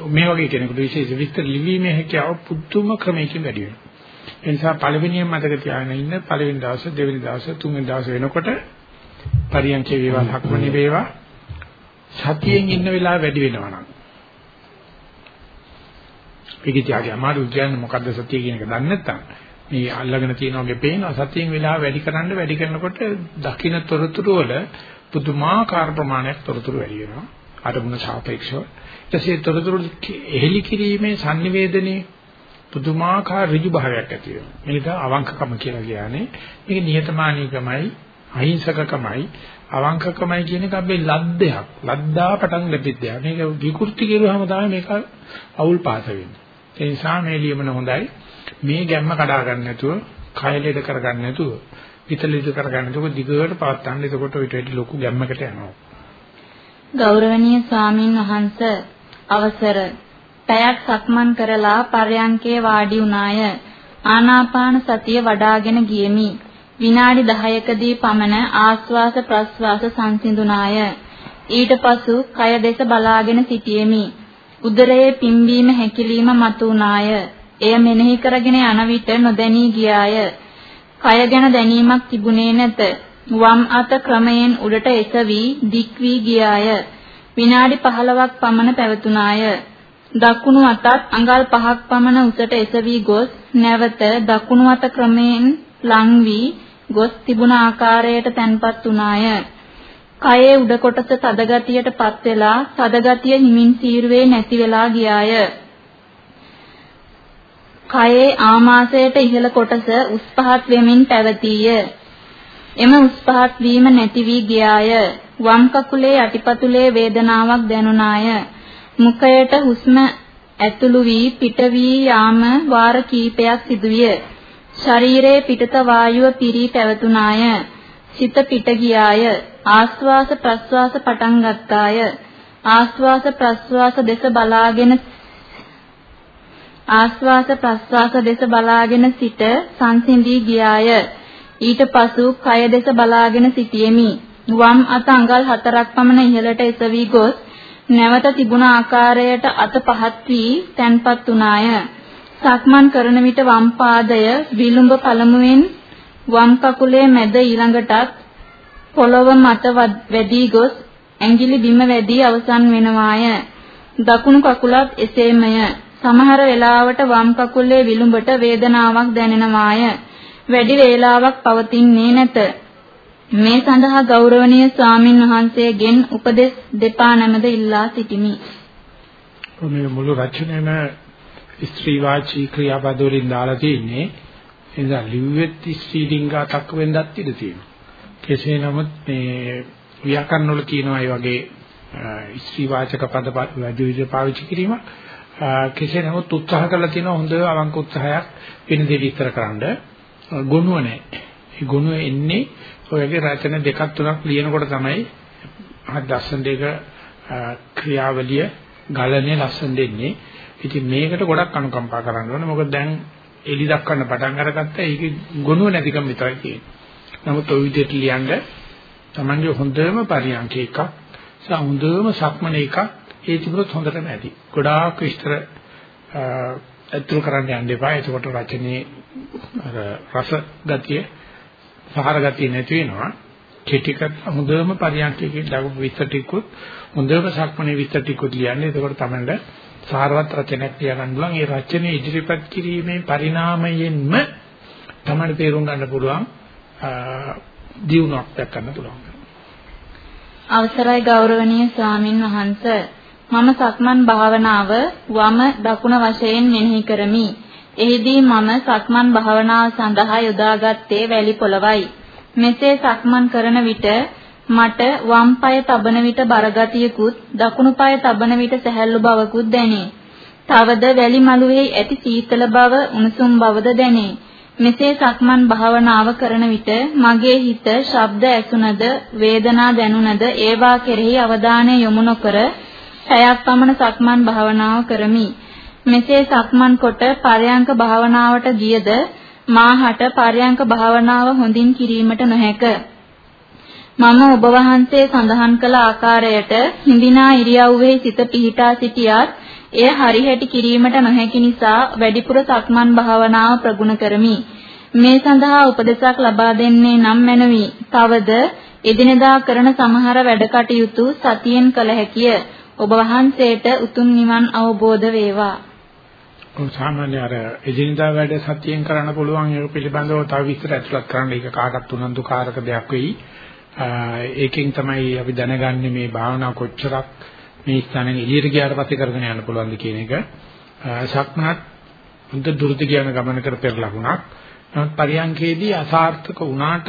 මේ වගේ කෙනෙකුට විශේෂ විස්තර ලිවීමේ හැකියාව පුදුම ක්‍රමයකින් වැඩි වෙනවා. ඒ නිසා පළවෙනියෙන් මතක තියාගෙන ඉන්න පළවෙනි දවසේ දෙවෙනි දවසේ තුන්වෙනි දවසේ වෙනකොට පරියන්කේ වේවා ලක්මනේ වේවා. සතියෙන් ඉන්න වෙලාව වැඩි වෙනවා නම්. ඒක තියාගේ අමාරු කියන්නේ මොකද්ද සතිය කියන එක දන්නේ නැත්නම්. මේ අල්ලගෙන තියෙන වගේ පේනවා. සතියෙන් වෙලාව වැඩි කරන්න වැඩි කරනකොට දකින්න තොරතුරු වල පුදුමාකාර ප්‍රමාණයක් තොරතුරු වැඩි වෙනවා. අරමුණ සාපේක්ෂව. ඊට පස්සේ තොරතුරු එහෙලි කිරීමේ sannivedanaye පුදුමාකාර ඍජු භාවයක් ඇති වෙනවා. මේක අවංකකම කියලා කියන්නේ. මේක නිහතමානීකමයි. අහිංසකකමයි අවංකකමයි කියන එක අපේ ලද්දයක්. ලද්දා පටන් ලැබෙද්දී මේක විකෘති කෙරුවාම තමයි මේක අවුල් පාස වෙන්නේ. ඒ නිසා මේ ලියමන හොඳයි. මේ ගැම්ම කඩා ගන්න නැතුව කය ලෙඩ කර ගන්න නැතුව පිටලිද කර ගන්න නැතුව දිගට පවත්තන්න එතකොට ඊට වැඩි ලොකු ගැම්මකට යනවා. ගෞරවනීය ස්වාමින් වහන්සේ අවසර. පැයක් සක්මන් කරලා පර්යංකේ වාඩි වුණාය. ආනාපාන සතිය වඩාගෙන ගියෙමි. විනාඩි 10කදී පමණ ආස්වාස ප්‍රස්වාස සංසිඳුණාය ඊට පසු කය දෙස බලාගෙන සිටියෙමි උදරයේ පිම්බීම හැකිලිම මතුණාය එය මෙනෙහි කරගෙන යන විට නොදැනී ගියාය. කය ගැන දැනීමක් තිබුණේ නැත. වම් අත ක්‍රමයෙන් උඩට එසවි දික් වී ගියාය. විනාඩි 15ක් පමණ පැවතුනාය. දකුණු අතත් අඟල් 5ක් පමණ උසට එසවි ගොස් නැවත දකුණු අත ක්‍රමයෙන් ලං වී ගොස් තිබුණ ආකාරයට තැන්පත් වුණාය. කයේ උඩ කොටස තද ගතියටපත් වෙලා තද ගතිය හිමින් සීරුවේ නැති වෙලා ගියාය. කයේ ආමාශයට ඉහළ කොටස උස් පහත් වෙමින් පැවතීය. එම උස් පහත් වීම නැති වී ගියාය. වම් කකුලේ යටිපතුලේ වේදනාවක් දැනුණාය. මුඛයට හුස්ම ඇතුළු වී පිට වී යාම වාර කීපයක් සිදුවිය. ශරීරයේ පිටත වායුව පිරී පැවතුණාය. සිත පිට ගියාය. ආස්වාස ප්‍රස්වාස පටන් ගත්තාය. ආස්වාස ප්‍රස්වාස දෙස බලාගෙන ආස්වාස ප්‍රස්වාස දෙස බලාගෙන සිට සංසිඳී ගියාය. ඊට පසු කය දෙස බලාගෙන සිටියෙමි. වම් අත අඟල් හතරක් පමණ ඉහළට එසවි ගොස් නැවත තිබුණ ආකාරයට අත පහත් වී තැන්පත් වුණාය. සක්මන් කරන විට වම් පාදය විලුඹ පළමුවෙන් වම් කකුලේ මැද ඊළඟටත් පොළව මත වැදී ගොස් ඇඟිලි බිම වැදී අවසන් වෙනවාය. දකුණු කකුලත් එසේමය. සමහර වෙලාවට වම් කකුලේ විලුඹට වේදනාවක් දැනෙනවාය. වැඩි වේලාවක් පවතින්නේ නැත. මේ සඳහා ගෞරවනීය ස්වාමින් වහන්සේගෙන් උපදෙස් දෙපා නැමද ඉල්ලා සිටිමි. මේ මුළු රචනෙම ස්ත්‍රී වාචී ක්‍රියාපද වලින් දාලා තියෙන්නේ. එනිසා ලිව්වෙත් ස්ත්‍රී ලිංගාතක් වෙන්නත් ඉඩ තියෙනවා. කෙසේ නමුත් මේ ව්‍යාකරණ වල කියනවා ඒ වගේ ස්ත්‍රී වාචක පද විවිධ පාවිච්චි කිරීම කෙසේ නමුත් උත්සාහ කරලා තියෙන හොඳ අවංක උත්සාහයක් වෙන දේ විස්තර කරන්න ගුණුව නැහැ. ඒ ගුණුව එන්නේ ඔයගේ රචන දෙකක් තුනක් ලියනකොට තමයි අහ දර්ශන දෙක ක්‍රියාවලිය ගලන්නේ ලස්සන දෙන්නේ. ඉතින් මේකට ගොඩක් අනුකම්පා කරන්න ඕනේ. මොකද දැන් එලි දක්වන්න පටන් අරගත්තා. ඒකේ ගුණුව නැතිකම විතරයි තියෙන්නේ. නමුත් ඔය විදිහට ලියන්න Tamange හොඳම පරියන්ක එකක් සහ හොඳම සක්මන එකක් ඒ තිබුණොත් හොඳටම ඇති. ගොඩාක් විස්තර අතුරු කරන්න යන්න එපා. එතකොට රචනයේ අර රස ගතිය, සහර ගතිය නැති වෙනවා. කෙටිකත් හොඳම පරියන්කයකින් දාපු විස්තර ටිකුත් හොඳම සක්මනේ විස්තර ටිකුත් ලියන්නේ. එතකොට තමයි සාරවත් රචනයක් ලියගන්න පුළුවන්. ඒ රචනයේ ඉදිරිපත් කිරීමේ පරිණාමයෙන්ම තමයි තේරුම් ගන්න පුළුවන් දියුණුවක් දක්වන්න පුළුවන්. අවසරයි ගෞරවනීය ස්වාමින් වහන්සේ මම සක්මන් භාවනාව වම දකුණ වශයෙන් මෙනෙහි කරමි. එහිදී මම සක්මන් භාවනාව සඳහා යොදාගත්තේ වැලි පොළවයි. මෙසේ සක්මන් කරන විට මට වම් පාය තබන විට බරගතියකුත් දකුණු පාය තබන විට සැහැල්ලු බවකුත් දැනේ. තවද වැලි මළුවේ ඇති සීතල බව උණුසුම් බවද දැනේ. මෙසේ සක්මන් භාවනාව කරන විට මගේ හිත ශබ්ද ඇසුනද වේදනා දැනුනද ඒවා කෙරෙහි අවධානය යොමු නොකර පැයක් පමණ සක්මන් භාවනාව කරමි. මෙසේ සක්මන් කොට පරයන්ක භාවනාවට ගියද මාහට පරයන්ක භාවනාව හොඳින් කිරීමට නොහැක. මම ඔබ වහන්සේ සඳහන් කළ ආකාරයට හිඳිනා ඉරියව්වේ සිත පිහිටා සිටියත් එය හරිහැටි කිරීමට නොහැකි නිසා වැඩිපුර සක්මන් භාවනාව ප්‍රගුණ කරමි. මේ සඳහා උපදෙසක් ලබා දෙන්නේ නම් මැනවි. තවද එදිනෙදා කරන සමහර වැඩ කටයුතු සතියෙන් කළ හැකිය. ඔබ වහන්සේට උතුම් නිවන් අවබෝධ වේවා. ඔව් සාමාන්‍ය අර එදිනදා වැඩ සතියෙන් කරන්න පුළුවන් ඒක පිළිබඳව තව විස්තර ඇතුළත් කරන්න ඒක කාටත් උනන්දු කාරක දෙයක් වෙයි. ඒකෙන් තමයි අපි දැනගන්නේ මේ භාවනා කොච්චරක් මේ ස්ථානෙන් එළියට ගියාට පස්සේ කරගෙන යන්න පුළුවන්ද කියන එක. සක්මනත් හොඳ දුරට කියන ගමන කර පෙර ලකුණක්. නමුත් පරියන්කේදී අසාර්ථක වුණාට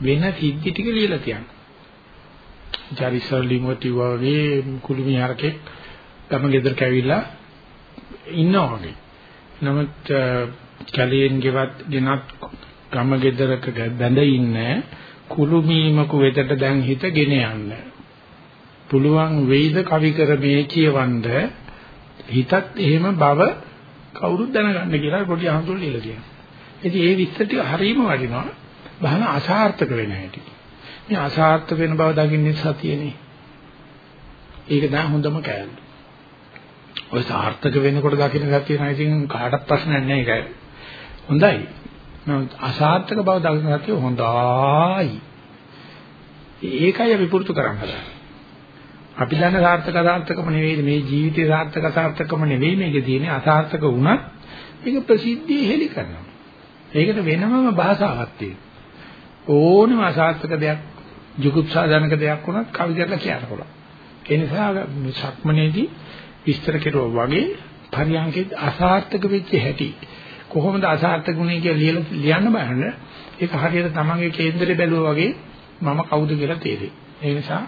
වෙන සිද්ධි ටික ලියලා තියන්න. ජාරිසර් ලිමෝටි වගේ කුළුමි හරකෙක් ගම ගෙදර කැවිලා ඉන්නවා වගේ. නමුත් කැලේන් ගෙවත් ගෙනත් ගම ගෙදරක බැඳ ඉන්නේ කුළුමීමකු වෙතට දැන් හිත ගෙන යන්න. පුළුවන් වෙයිද කවි කර මේ කියවන්න හිතත් එහෙම බව කවුරුත් දැනගන්න කියලා පොඩි අහඳුල් ලියලා තියෙනවා. ඉතින් ඒ විස්තර ටික හරීම වටිනවා. බහන අසාර්ථක වෙන හැටි. මේ අසාර්ථක වෙන බව දකින්නේ සතියනේ. ඒක තමයි හොඳම කෑල්ල. ඔය සාර්ථක වෙනකොට දකින්න සතිය නම් ඉතින් කාටවත් ප්‍රශ්නයක් නැහැ ඒක. හොඳයි. නමුත් අසාර්ථක බව දකින්න සතිය හොඳයි. ඒකයි අපි පුරුදු කරන්න හදන්නේ. අපි දන්න සාර්ථක අසාර්ථකම නෙවෙයි මේ ජීවිතේ සාර්ථක අසාර්ථකම නෙවෙයි මේකේ තියෙන්නේ අසාර්ථක වුණත් ඒක ප්‍රසිද්ධිය හෙලි කරනවා. ඒකට වෙනමම භාෂාවක් තියෙනවා. ඕනම අසාර්ථක දෙයක් ජුගුප්සාජනක දෙයක් වුණත් කවි කරලා කියන්න පුළුවන්. ඒ නිසා සක්මනේදී විස්තර කෙරුවා වගේ පරියන්කේ අසාර්ථක වෙච්ච හැටි කොහොමද අසාර්ථක වුනේ කියලා ලියන්න බලන්න ඒක හරියට තමන්ගේ කේන්දරේ බැලුවා වගේ මම කවුද කියලා තේරෙයි. ඒ නිසා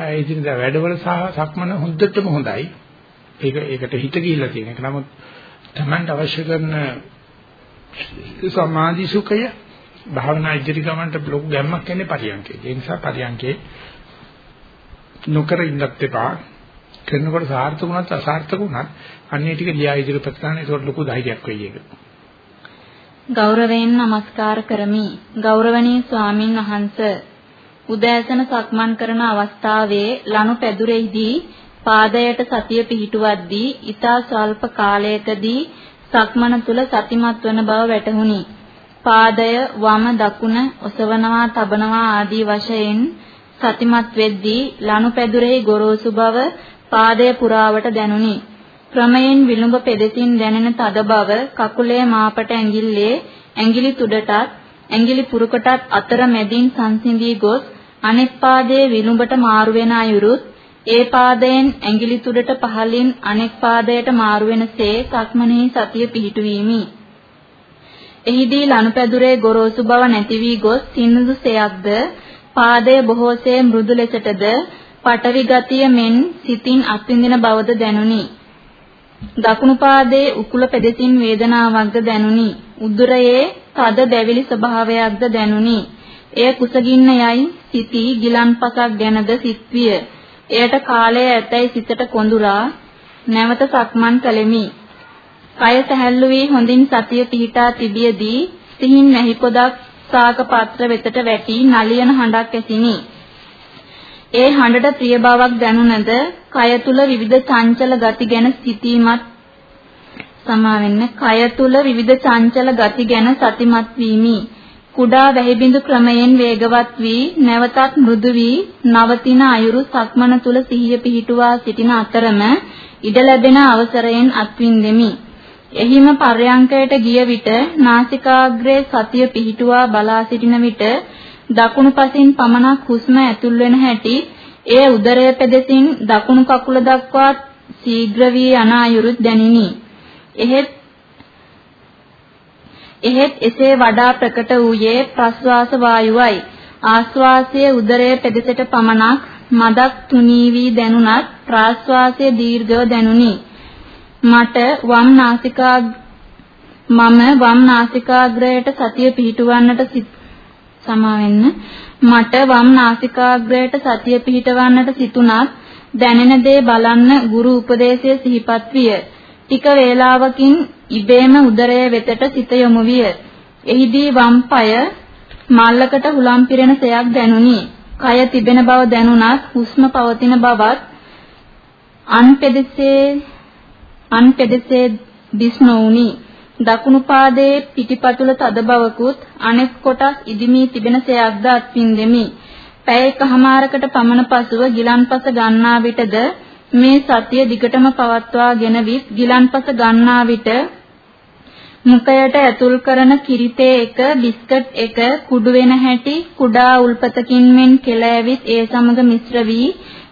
ඒ දිනදා වැඩවල සහ සක්මන හොඳටම හොඳයි. ඒක ඒකට හිත ගිහිල්ලා තියෙන එක. නමුත් තමන්ට අවශ්‍ය කරන සමාධි සුඛය භාවනා ඉදිරි ගමන්ට ලොකු ගැම්මක් එන්නේ පරියන්කේ. ඒ නිසා පරියන්කේ නොකර ඉන්නත් එපා. කරනකොට සාර්ථක වුණත් අසාර්ථක වුණත් අන්නේ ටික ලියා ඉදිරිපත් කරන්න ඒකට ලොකු ධෛර්යයක් වෙයි ඒක. ගෞරවයෙන් নমස්කාර කරමි. ගෞරවනීය ස්වාමින් වහන්සේ උදෑසන සක්මන් කරන අවස්ථාවේ ලනු පැදුරෙහිදී පාදයට සතිය පිහිටුවද්දී ඊතා ස්වල්ප කාලයකදී සක්මන තුල සතිමත් වන බව වැටහුණි. පාදය වම දකුණ ඔසවනවා තබනවා ආදී වශයෙන් සතිමත් වෙද්දී ලනුපැදුරෙහි ගොරෝසු බව පාදය පුරාවට දැනුනි. ක්‍රමයෙන් විලුඹ පෙදෙසින් දැනෙන තද බව කකුලේ මාපට ඇඟිල්ලේ ඇඟිලි තුඩටත් ඇඟිලි පුරුකටත් අතර මැදින් සංසිඳී ගොස් අනෙක් පාදයේ විලුඹට මාරු වෙන අයුරුත් ඒ පාදයෙන් ඇඟිලි තුඩට පහළින් අනෙක් පාදයට මාරු වෙනසේ සක්මනේ සතිය පිහිටුවීමි. එහිදී ලනුපැදුරේ ගොරෝසු බව නැති වී ගොස් සිනිඳු සයක්ද පාදයේ බොහෝසේ මෘදු ලෙසටද පටවි ගතිය මෙන් සිතින් අත්විඳින බවද දැනුනි. දකුණු පාදයේ උකුල පෙදෙසින් වේදනාවක්ද දැනුනි. උදරයේ තද දැවිලි ස්වභාවයක්ද දැනුනි. එය කුසගින්න යයි සිටි ගිලන්පසක් ගැනද සිත්විය. එයට කාලය ඇතැයි සිතට කොඳුරා නැවත සක්මන් කළෙමි. කය සැහැල්ලු වී හොඳින් සතිය පිහිටා තිබියදී සිහින් නැහි පොදක් සාක පාත්‍ර වෙතට වැටි නලියන හඬක් ඇසිනි. ඒ හඬට ප්‍රිය බවක් දැනුණද කය තුල විවිධ චංචල ගති ගැන සිතීමත් සමා වෙන්න කය තුල විවිධ චංචල ගති ගැන සතිමත් වීමි. කුඩා වැහි බිඳු ක්‍රමයෙන් වේගවත් වී නැවතත් මෘදු වී නවතින අයුරු සක්මන තුල සිහිය පිහිටුවා සිටින අතරම ඉඩ ලැබෙන අවසරයෙන් අත්විඳෙමි. එහිම පර්යංකයට ගිය විට නාසිකාග්‍රේ සතිය පිහිටුවා බලා සිටින විට දකුණු පසින් පමණක් හුස්ම ඇතුල් වෙන හැටි එය උදරය පෙදෙසින් දකුණු කකුල දක්වා ශීඝ්‍ර වී යන අයුරුත් දැනිනි. එහෙත් එහෙත් එසේ වඩා ප්‍රකට වූයේ ප්‍රශ්වාස වායුවයි. ආශ්වාසයේ උදරයේ පෙදෙසට පමණක් මදක් තුනී වී දැනුණත් ප්‍රාශ්වාසයේ දීර්ඝව දැනුනි. මට වම් නාසිකා මම වම් නාසිකාග්‍රයට සතිය පිහිටවන්නට සමා වෙන්න මට වම් නාසිකාග්‍රයට සතිය පිහිටවන්නට සිතුණත් දැනෙන දේ බලන්න ගුරු උපදේශය සිහිපත් විය. ටික වේලාවකින් ඉබේම උදරය වෙතට සිත යොමු විය. එහිදී වම් පාය මල්ලකට හුලම් පිරෙන සයක් දැනුනි. කය තිබෙන බව දැනුණත් හුස්ම පවතින බවත් අන්පෙදසේ අන්පෙදසේ දිස් නොඋනි. දකුණු පාදයේ පිටිපතුල තද බවකුත් අනෙක් කොටස් ඉදිමී තිබෙන සයක්ද අත්විඳෙමි. පැය එකහමාරකට පමණ පසුව ගිලන්පස ගන්නා විටද මේ සතිය දිගටම පවත්වාගෙන විත් ගිලන්පස ගන්නා විට මුඛයට ඇතුල් කරන කිරිතේ එක බිස්කට් එක කුඩු වෙන හැටි කුඩා උල්පතකින් මෙන් කෙලෑවිත් ඒ සමග මිශ්‍ර වී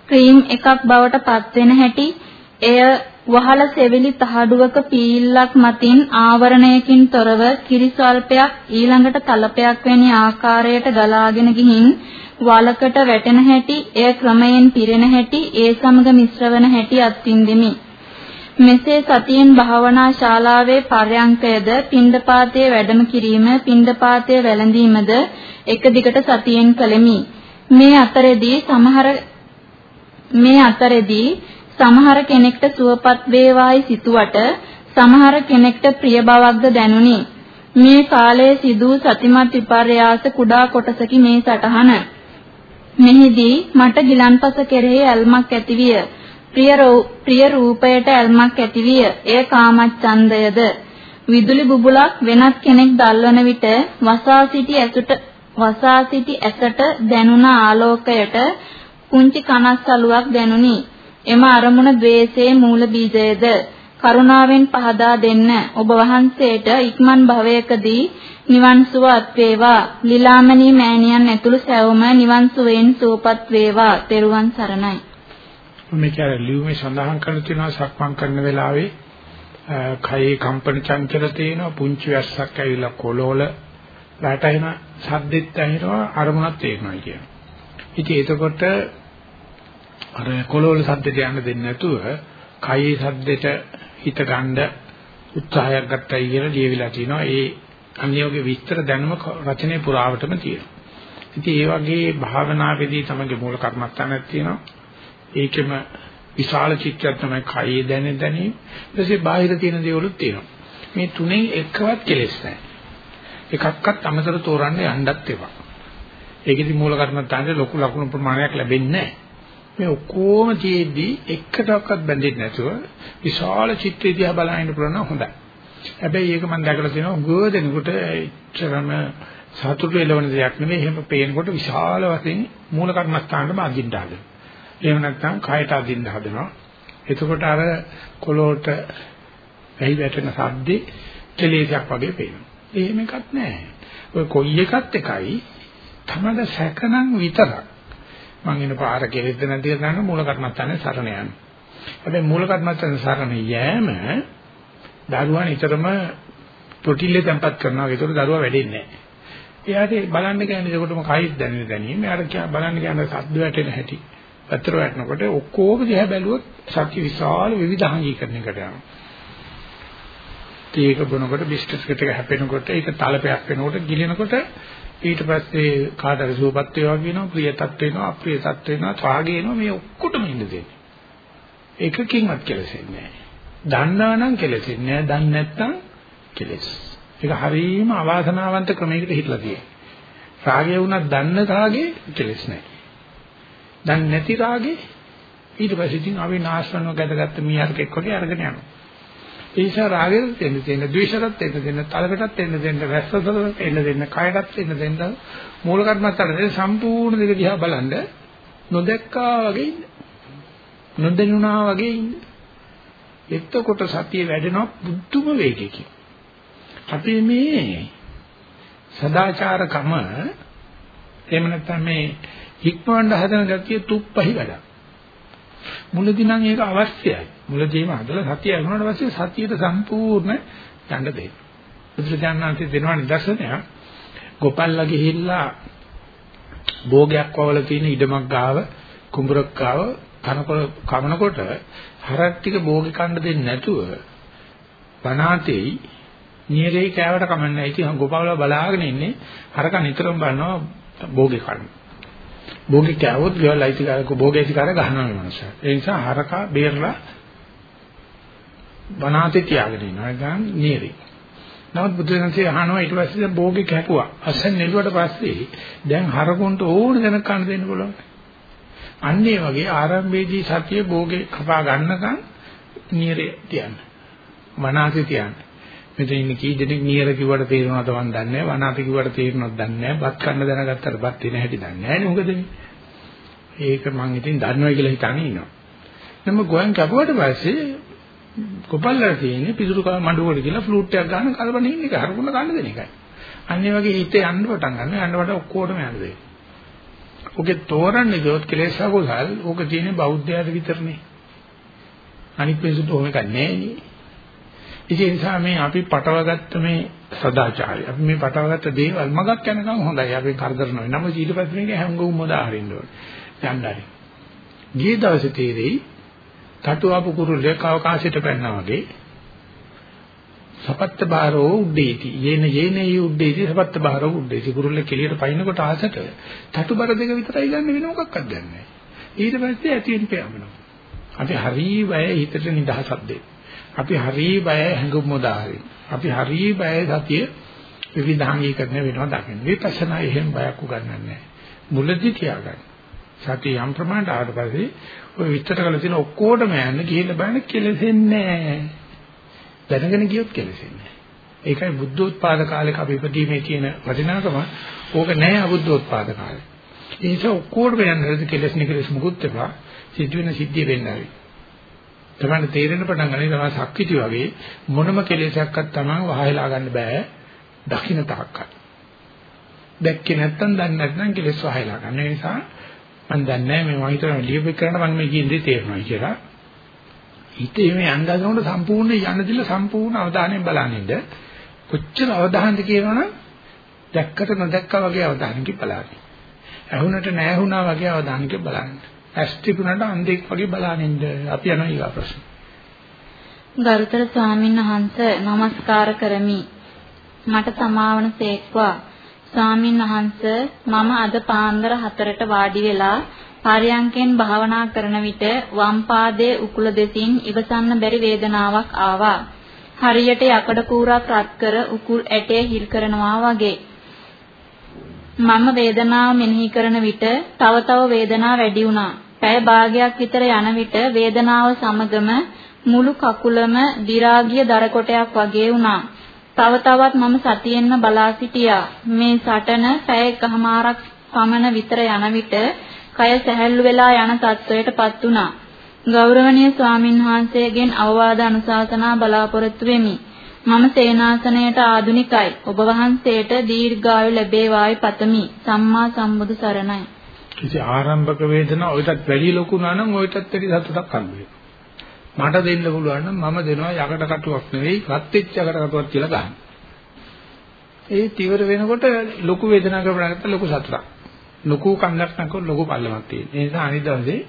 ක්‍රීම් එකක් බවට පත් වෙන හැටි එය වහල සෙවිලි තහඩුවක පීල්ලක් මතින් ආවරණයකින් තොරව කිරි ස්වල්පයක් ඊළඟට තලපයක් වැනි ආකාරයට ගලාගෙන ගිහින් වලකට වැටෙන හැටි එය ක්‍රමයෙන් පිරෙන හැටි ඒ සමග මිශ්‍රවන හැටි අත්විඳෙමි. මෙසේ සතියෙන් භාවනා ශාලාවේ පර්යංකයද පින්ඩපාතයේ වැඩම කිරීම පින්ඩපාතයේ වැළඳීමද එක දිගට සතියෙන් කළෙමි. මේ අතරෙදී සමහර මේ අතරෙදී සමහර කෙනෙක්ට සුවපත් වේවායි සිතුවට සමහර කෙනෙක්ට ප්‍රිය බවක්ද දැනුනි. මේ කාලයේ සිදු සතිමත් විපර්යාස කුඩා කොටසකි මේ සටහන. මෙහිදී මට ගිලන්පස කෙරෙහි ඇල්මක් ඇතිවිය. ප්‍රිය ප්‍රිය රූපයට ඇල්මක් ඇතිවිය. එය කාමච්ඡන්දයද. විදුලි බුබුලක් වෙනත් කෙනෙක් දැල්වන විට වසා සිටි ඇසට වසා සිටි ඇසට දැනුණ ආලෝකයට කුංචි කනස්සලුවක් දැනුනි. එම අරමුණ द्वේෂයේ මූල බීජයද? කරුණාවෙන් පහදා දෙන්න. ඔබ වහන්සේට ඉක්මන් භවයකදී නිවන් සුව අත් වේවා ලීලාමණී මෑණියන් ඇතුළු සැවොම නිවන් සුවයෙන් සුවපත් වේවා. තෙරුවන් සරණයි. මේක අර ලියුමේ සඳහන් කරලා තියෙනවා සක්මන් කරන වෙලාවේ. කයේ කම්පන චංචල තියෙනවා පුංචි වැස්සක් ඇවිල්ලා කොළවල වැටෙන සද්දෙත් ඇහෙනවා අරමුණක් තේරෙනවා කියන. ඉතින් එතකොට අර කොළවල සද්දට යන්න දෙන්නේ නැතුව කයේ සද්දෙට හිත ගන්න උත්සාහයක් ගත්තයි කියලා ලියවිලා තිනවා. ඒ අන්‍යෝගේ විස්තර දැනුම රචනයේ පුරාවටම තියෙනවා. ඉතින් ඒ වගේ භාවනාවේදී තමයි මූල කර්මස්ථානයක් තියෙනවා. ඒකෙම විශාල චිත්තයක් තමයි කයේ දැනෙන දැනීම. ඊට පස්සේ බාහිර තියෙන දේවලුත් තියෙනවා. මේ තුනෙන් එකවත් කෙලෙස් නැහැ. එකක්වත් අමතර තෝරන්න යන්නත් එපා. ඒකෙදි මූල කර්මස්ථානයේ ලොකු ලකුණු ප්‍රමාණයක් ලැබෙන්නේ නැහැ. මේ ඔක්කොම තියෙද්දි එකටවත් බැඳෙන්නේ නැතුව විශාල චිත්‍රය දිහා බලන්න පුළුවන් නම් හොඳයි. හැබැයි ඒක මම දැකලා තියෙනවා ගොඩනෙකුට එච්චරම සතුට එළවන දෙයක් නෙමෙයි. එහෙම පේනකොට විශාල වශයෙන් මූල කර්මස්ථානෙම අදින්න හදනවා. එහෙම නැත්නම් කයට අදින්න හදනවා. එතකොට අර කොළොට ඇහි වැටෙන සද්දේ කෙලෙසක් වගේ පේනවා. එහෙම එකක් නැහැ. ඔය කොයි එකත් එකයි තමයි සැකනම් විතරක්. මං එන පාර කෙරෙද්ද නැති කරන මූල කර්මත්තානේ සරණ යන්නේ. හැබැයි මූල කර්මත්තානේ සරණ යෑම දරුවා නිතරම ප්‍රොටිල්ලේ තැම්පත් කරනවා. ඒතකොට දරුවා වැඩෙන්නේ නැහැ. එයාට බලන්න කියන්නේ ඒකටම කයිත් දැනෙන දැනීම. එයාට කිය බලන්න කියන්නේ සද්ද වැටෙන හැටි. පැතර වැටෙනකොට ඔක්කොම දිහා බැලුවොත් සත්‍ය විශාල විවිධාංගීකරණයකට යනවා. ඒක බොනකොට බිස්කට් එක හැපෙනකොට ඒක තලපයක් වෙනකොට ගිලිනකොට ඊට පස්සේ කාටද සුවපත් වේවා කියනවා ප්‍රිය තත් වෙනවා අප්‍රිය තත් වෙනවා ත්‍රාගය එනවා මේ ඔක්කොටම ඉන්න දෙන්නේ. එකකින්වත් කෙලෙසෙන්නේ නැහැ. දන්නවනම් කෙලෙසෙන්නේ නැහැ. දන්නේ නැත්නම් කෙලෙස්. ඒක හරීම අවාසනාවන්ත ක්‍රමයකට හිටලා තියෙනවා. රාගය වුණත් දන්න රාගේ කෙලෙස් නැහැ. දන්නේ නැති රාගේ ඊට පස්සේ ඉතින් අපි නාස්වන්ව ගැටගත්ත මීහරකෙක් වගේ අරගෙන යනවා. ඒ නිසා රාගෙත් එන්න දෙන්න, ද්වේෂයත් එන්න දෙන්න, තලකටත් එන්න දෙන්න, රැස්සසලත් එන්න දෙන්න, කයටත් එන්න දෙන්න, මූල කර්මත්තට සම්පූර්ණ දෙක දිහා බලන්න නොදැක්කා වගේ ඉන්න. නොදැනුණා වගේ ඉන්න. එතකොට සතිය වැඩෙනවා බුද්ධම වේගයකින්. අපි මේ සදාචාරකම එහෙම නැත්නම් මේ හික්මවන්න හදන ගතිය තුප්පහි වැඩක්. මුලදී නම් ඒක අවශ්‍යයි. මුලදීම හදලා සතිය වුණාට පස්සේ සතියට සම්පූර්ණ යන්න දෙන්න. බුදුරජාණන්සේ දෙනවා නිදර්ශනයක්. ගෝපල්ලා ගිහිල්ලා භෝගයක් වවල තියෙන ඉඩමක් ගාව කුඹරක් ගාව කනකොට කමනකොට හරක් ටික භෝගේ කන්න දෙන්නේ නැතුව වනාතේයි නියරේ කෑවට කමන්නේ. ඉතින් ගෝපාලව බලාගෙන ඉන්නේ හරක නිතරම බලනවා භෝගේ කන්න. භෝගේ කෑවොත් ගෙවල් අයිතිකාරක භෝගේතිකාර ගහනවා මේ මනුස්සයා. ඒ නිසා හරකා බේරලා වනාතේ තියාගෙන ඉන්නවා. නැත්නම් නියරි. නමුත් බුදුරජාණන්සේ අහනවා ඊට පස්සේ දැන් භෝගේ කැපුවා. අසෙන් නෙළුවට පස්සේ දැන් හරකුන්ට ඕන දැනක් කන්න දෙන්න පුළුවන්. අන්න ඒ වගේ ආරම්භයේදී සතිය භෝගේ කපා ගන්නකම් නියරේ තියන්න. මනසේ තියන්න. මෙතන ඉන්නේ කී දෙනෙක් නියර කිව්වට තේරෙනවද මන් දන්නේ නැහැ. වනාත කිව්වට තේරෙනවද දන්නේ නැහැ. බත් කන්න දැනගත්තට බත් වෙන හැටි දන්නේ නැහැ නේ මොකද මේ. ඒක මං ඉතින් දන්නවා කියලා හිතන්නේ ඉන්නවා. නම ගෝයන් කපුවට පස්සේ කොපල්ලා තියෙන්නේ පිටුරු මඬුවල කියලා ෆ්ලූට් එකක් ගන්න කලබල ඉන්න එක හරුකුණ ගන්න දෙන එකයි. අන්න ඒ වගේ හිත යන්න පටන් ගන්න යන්න වට ඔක්කොටම යන්න දෙයි. ඔකේ තෝරන්නේ ගොත් කෙලෙස් අකුසල් ඕක තියෙන්නේ බෞද්ධයාට විතරනේ. අනිත් මිනිස්සුන්ට ඕක නැහැ නේ. ඒ නිසා මේ අපි පටවගත්ත මේ සදාචාරය අපි මේ පටවගත්ත දේවල් මගක් යනකම් හොඳයි. අපි කරදර නොවේ. නම ඊට පස්සේ මේක හැංගුම් මොදා හරින්න ඕනේ. යන්නයි. ගිය දවසේ තීරෙයි තටු ආපු කුරුල්ලෙක් අවකාශයට පැනනා වගේ සපත්ත බාරෝ උඩේති යේන යේනේ උඩේති සපත්ත බාරෝ උඩේති කුරුල්ලෙක් එළියට පයින්නකොට ආසට තටු බර දෙක විතරයි ගන්න වෙන මොකක්වත් ගන්න නැහැ ඊට පස්සේ ඇතින් පෑමනවා අපි හරි බය හිතට නිදහසක් දෙන්න අපි හරි බය හැඟුම් මොදාරින් අපි හරි බය සතිය විවිධාංගීකරණය වෙනවා දකින්න විපස්සනා එහෙම බයක් උගන්නන්නේ නැහැ මුලදී තියාගන්න සතිය යම් ප්‍රමාණයට ආවට පස්සේ ඔය විස්තර කරලා තියෙන ඔක්කොටම යන්න ගිහිල්ලා බලන්න කෙලෙසෙන්නේ නැහැ. දැනගෙන ගියොත් කෙලෙසෙන්නේ නැහැ. ඒකයි බුද්ධෝත්පාද කාලේක අපි ඉපදීමේ තියෙන වටිනාකම. ඕක නැහැ අබුද්ධෝත්පාද කාලේ. ඒ නිසා ඔක්කොටම යන්න හරිද කෙලෙස් නිකලෙස් මුකුත් එපා. සිදුවෙන සිද්ධිය වෙන්නයි. තමයි තේරෙන පටන් ගන්නේ තමයි සක්විති වගේ මොනම කෙලෙසයක්වත් තමයි වහයලා ගන්න බෑ. දකින්න තාක්කල්. දැක්කේ නැත්තම් දන්නේ නැත්නම් කෙලෙස් වහයලා ගන්න. ඒ නිසා මම දන්නේ නැහැ මේ මම හිතනවා ලියුපෙක් කරන්න මම මේ කියන්නේ තේරෙනවා කියලා. හිතේ මේ අන්දාගනකොට සම්පූර්ණ යන්න දිල සම්පූර්ණ අවධානයෙන් බලනින්ද කොච්චර අවධානද කියනවනම් දැක්කට නොදැක්කා වගේ අවධානයකින් බලන්න. ඇහුනට නැහුණා වගේ අවධානයකින් බලන්න. ඇස් තිබුණාට අන්ධෙක් වගේ බලනින්ද අපි යනවා ඊගා ප්‍රශ්න. ගරුතර ස්වාමීන් වහන්සේ নমස්කාර කරමි. මට සමාවන සේක්වා ස්වාමින් වහන්සේ මම අද පාන්දර 4ට වාඩි වෙලා පාරයන්කෙන් භාවනා කරන විට වම් පාදයේ උකුල දෙසින් ඉවසන්න බැරි වේදනාවක් ආවා. හරියට යකඩ කූරක් රත් කර උකුල් ඇටේ හිල් කරනවා වගේ. මම වේදනාව මෙනෙහි කරන විට තව තව වේදනාව වැඩි වුණා. පැය භාගයක් විතර යන විට වේදනාව සමගම මුළු කකුලම දි รา ගිය දර කොටයක් වගේ වුණා. තව තවත් මම සතියෙන්ම බලා සිටියා. මේ සටන පැය එකහමාරක් පමණ විතර යන විට කය සැහැල්ලු වෙලා යන තත්වයටපත් වුණා. ගෞරවනීය ස්වාමින් වහන්සේගෙන් අවවාද අනුශාසනා බලාපොරොත්තු වෙමි. මම සේනාසනයට ආදුනිකයි. ඔබ වහන්සේට දීර්ඝායු ලැබේවායි පතමි. සම්මා සම්බුදු සරණයි. කිසි ආරම්භක වේදනාව ඔයටත් වැඩි ලොකු නම් ඔයටත් වැඩි සතුටක් හම්බ වෙනවා. මට දෙන්න පුළුවන් නම් මම දෙනවා යකට කටුවක් නෙවෙයි රත් වෙච්ච යකට කටුවක් කියලා ගන්න. ඒ තිවර වෙනකොට ලොකු වේදනාවක් කරගත්ත ලොකු සතුටක්. ලොකු කන්දක් නැකොත් ලොකු පල්ලමක් තියෙන. ඒ නිසා අනිත් දවසේ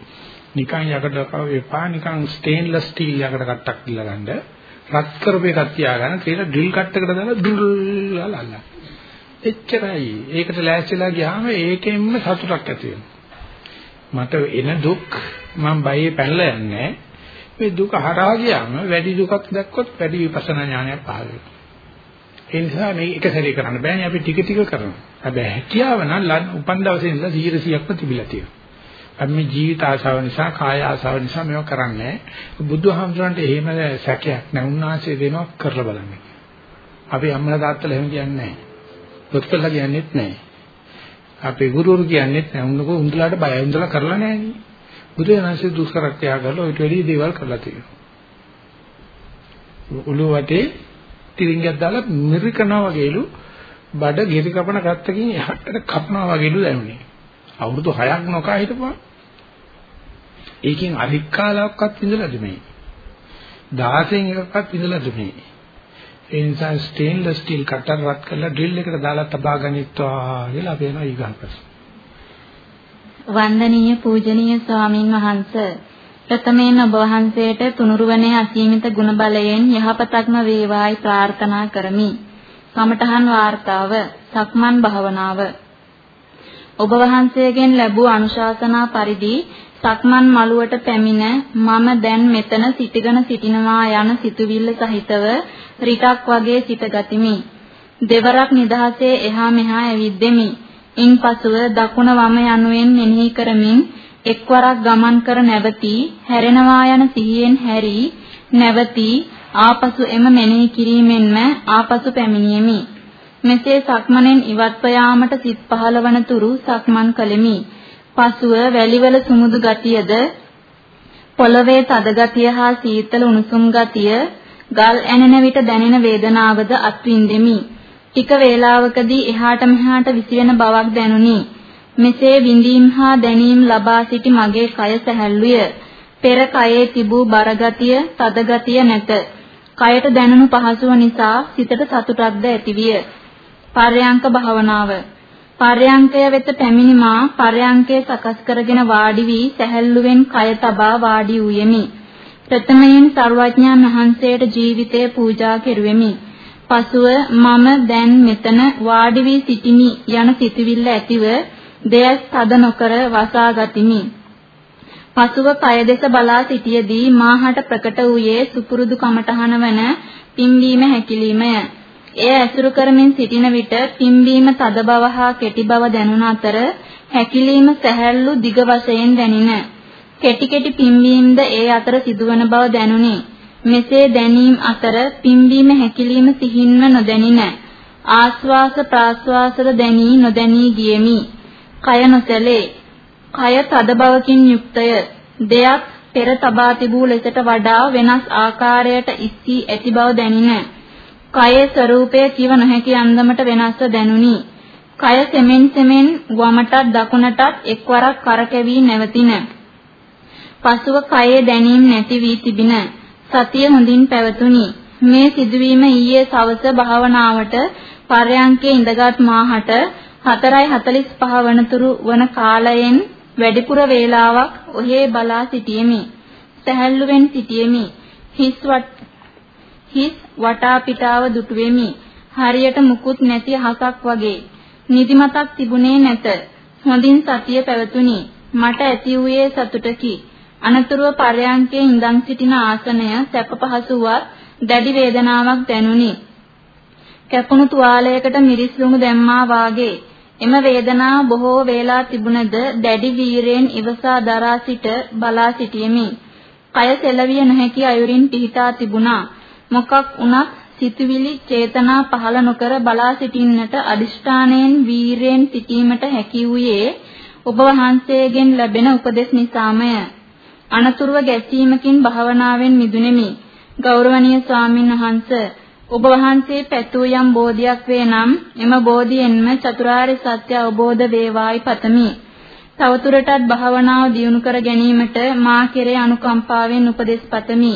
නිකන් යකට එපා නිකන් ස්ටේන්ලස් ස්ටීල් යකට කට්ටක් කියලා ගන්න. රත් කරපු එකක් තියාගන්න කියලා ඩ්‍රිල් කට්ටකට දාලා ඩ්‍රිල් ගාලා අල්ලන්න. එච්චරයි. ඒකට ලෑස්තිලා ගියාම ඒකෙන්ම සතුටක් ඇති මට එන දුක් මම බයේ පැනලා යන්නේ මේ දුක හරහා ගියාම වැඩි දුකක් දැක්කොත් වැඩි විපස්සනා ඥානයක් පහළ වෙනවා. ඒ නිසා මේ එක සැරේ කරන්න බෑනේ අපි ටික ටික කරනවා. හැබැයි හැකියාව නම් උපන් දවසේ ඉඳලා 100%ක්ම තිබිලා තියෙනවා. අපි මේ ජීවිත ආශාව නිසා කාය ආශාව නිසා මේවා කරන්නේ බුදුහාමුදුරන්ට එහෙම සැකයක් නැහැ. උන්වහන්සේ දෙනවා කරලා බලන්න. අපි අම්මලා තාත්තලා එහෙම කියන්නේ නැහැ. පොත්වල කියන්නේත් නැහැ. අපේ ගුරුවරු කියන්නේත් නැහැ. උන්නකෝ උන්දලාට බයයි උන්දලා කරලා නැහැ නේ. බුදුරජාණන්සේ දුෂ්කර ක්‍රියා කරලා ඔයිට වැඩි දේවල් කරලා තියෙනවා. උළු වටේ තිරින්ගයක් දාලා මිරිකනවා වගේලු බඩ ගෙරි කපන කත්තකින් එහාට කපනවා වගේලු දැනුනේ. අවුරුදු 6ක් නොකා හිටපුවා. ඒකෙන් අධික කාලයක්වත් ඉඳලාද මේ? 16න් එකක්වත් ඉඳලාද මේ? ඒ නිසා ස්ටේන්ලස් ස්ටිල් කටර් රත් කරලා ඩ්‍රිල් එකට දාලා තබා ගනිත්වා කියලා අපි එනවා ඊගා ප්‍රශ්න. වන්දනීය පූජනීය ස්වාමින් වහන්සේ ප්‍රථමයෙන් ඔබ වහන්සේට තුනුරුවනේ අසීමිත ගුණ බලයෙන් යහපතක්ම වේවායි ප්‍රාර්ථනා කරමි. කමඨහන් වාර්තාව සක්මන් භාවනාව ඔබ වහන්සේගෙන් ලැබූ අනුශාසනා පරිදි සක්මන් මළුවට පැමිණ මම දැන් මෙතන සිටගෙන සිටිනවා යන සිතුවිල්ල සහිතව රිටක් වගේ සිටගතිමි. දෙවරක් නිදහසේ එහා මෙහා ඇවිද්දෙමි. ඉන්පසුව දකුණ වම යනුවෙන් මෙනෙහි කරමින් එක්වරක් ගමන් කර නැවතී හැරෙනවා යන සිහියෙන් හැරි නැවතී ආපසු එම මෙනෙහි කිරීමෙන්ම ආපසු පැමිණියෙමි. මෙසේ සක්මනෙන් ඉවත්ව යාමට සිත් පහළවන තුරු සක්මන් කළෙමි. පසුව වැලිවල සුමුදු ගතියද පොළවේ තද ගතිය හා සීතල උණුසුම් ගතිය ගල් ඇනෙන විට දැනෙන වේදනාවද අත්විඳෙමි. ටික වේලාවකදී එහාට මෙහාට විසිරෙන බවක් දැනුනි. මෙසේ විඳීම් හා දැනීම් ලබා සිටි මගේ කය සැහැල්ලුය. පෙර කයේ තිබූ බරගතිය, තදගතිය නැත. කයට දැනුණු පහසුව නිසා සිතට සතුටක්ද ඇතිවිය. පර්යංක භාවනාව පර්යංකය වෙත පැමිණි මා පර්යංකය සකස් කරගෙන වාඩි වී සැහැල්ලුවෙන් කය තබා වාඩි වූයෙමි. ප්‍රථමයෙන් සර්වඥාන් වහන්සේට ජීවිතය පූජා කෙරුවෙමි. පසුව මම දැන් මෙතන වාඩි වී සිටිමි යන සිතුවිල්ල ඇතිව දෙයස් තද නොකර වසා ගතිමි. පසුව කය දෙස බලා සිටියේදී මාහට ප්‍රකට වූයේ සුපුරුදු කමඨහන වන පිම්බීම හැකිලීමය. එය ඇසුරු කරමින් සිටින විට පිම්බීම තද බව හා කෙටි බව දැනුන අතර හැකිලීම සැහැල්ලු දිග වශයෙන් දැනින. කෙටි කෙටි පිම්බීමද ඒ අතර සිදුවන බව දැනුනි. මෙසේ දැනීම අතර පිම්බීම හැකිලීම සිහින්ව නොදැනින. ආස්වාස ප්‍රාස්වාසද දැනී නොදැනී ගියෙමි. කය නොසැලේ. කය තද බවකින් යුක්තය. දෙයක් පෙර තබා තිබූ ලෙසට වඩා වෙනස් ආකාරයට ඉස්සී ඇති බව දැනින. කයේ ස්වરૂපය කිව නොහැකි අන්දමට වෙනස්ව දැනුනි. කය සෙමෙන් සෙමෙන් වමටත් දකුණටත් එක්වරක් කරකැවි නැවතින. පසුව කයේ දැනීම නැති වී තිබින. සතිය හොඳින් පැවතුනි. මේ සිදුවීම ඊයේ සවස භාවනාවට පර්යංකේ ඉඳගත් මාහට 4:45 වනතුරු වන කාලයෙන් වැඩිපුර වේලාවක් ඔහේ බලා සිටියෙමි. සැහැල්ලුවෙන් සිටියෙමි. හිස් හිස් වටා පිටාව දුටු වෙමි. හරියට මුකුත් නැති අහසක් වගේ. නිදිමතක් තිබුණේ නැත. හොඳින් සතිය පැවතුණි. මට ඇති වූයේ සතුටකි. අනතුරුව පරයන්කේ ඉඳන් සිටින ආසනය සැප පහසුවක් දැඩි වේදනාවක් දැනුනි. කැපුණු තුවාලයකට මිරිස් ලුණු දැම්මා වාගේ එම වේදනාව බොහෝ වේලා තිබුණද දැඩි වීරයෙන් ඉවසා දරා සිට බලා සිටියෙමි. කය සෙලවිය නොහැකි අයුරින් පිහිටා තිබුණා. මොකක් වුණත් සිතුවිලි චේතනා පහළ නොකර බලා සිටින්නට අදිෂ්ඨාණයෙන් වීරයෙන් සිටීමට හැකි වූයේ ඔබ වහන්සේගෙන් ලැබෙන උපදෙස් නිසාමය. අනතුරුව ගැසීමකින් භාවනාවෙන් මිදුනේමි. ගෞරවනීය ස්වාමින් වහන්සේ ඔබ වහන්සේ පැතූ යම් බෝධියක් වේ නම් එම බෝධියෙන්ම චතුරාර්ය සත්‍ය අවබෝධ වේවායි පතමි. තවතුරටත් භාවනාව දියුණු කර ගැනීමට මා කෙරේ අනුකම්පාවෙන් උපදෙස් පතමි.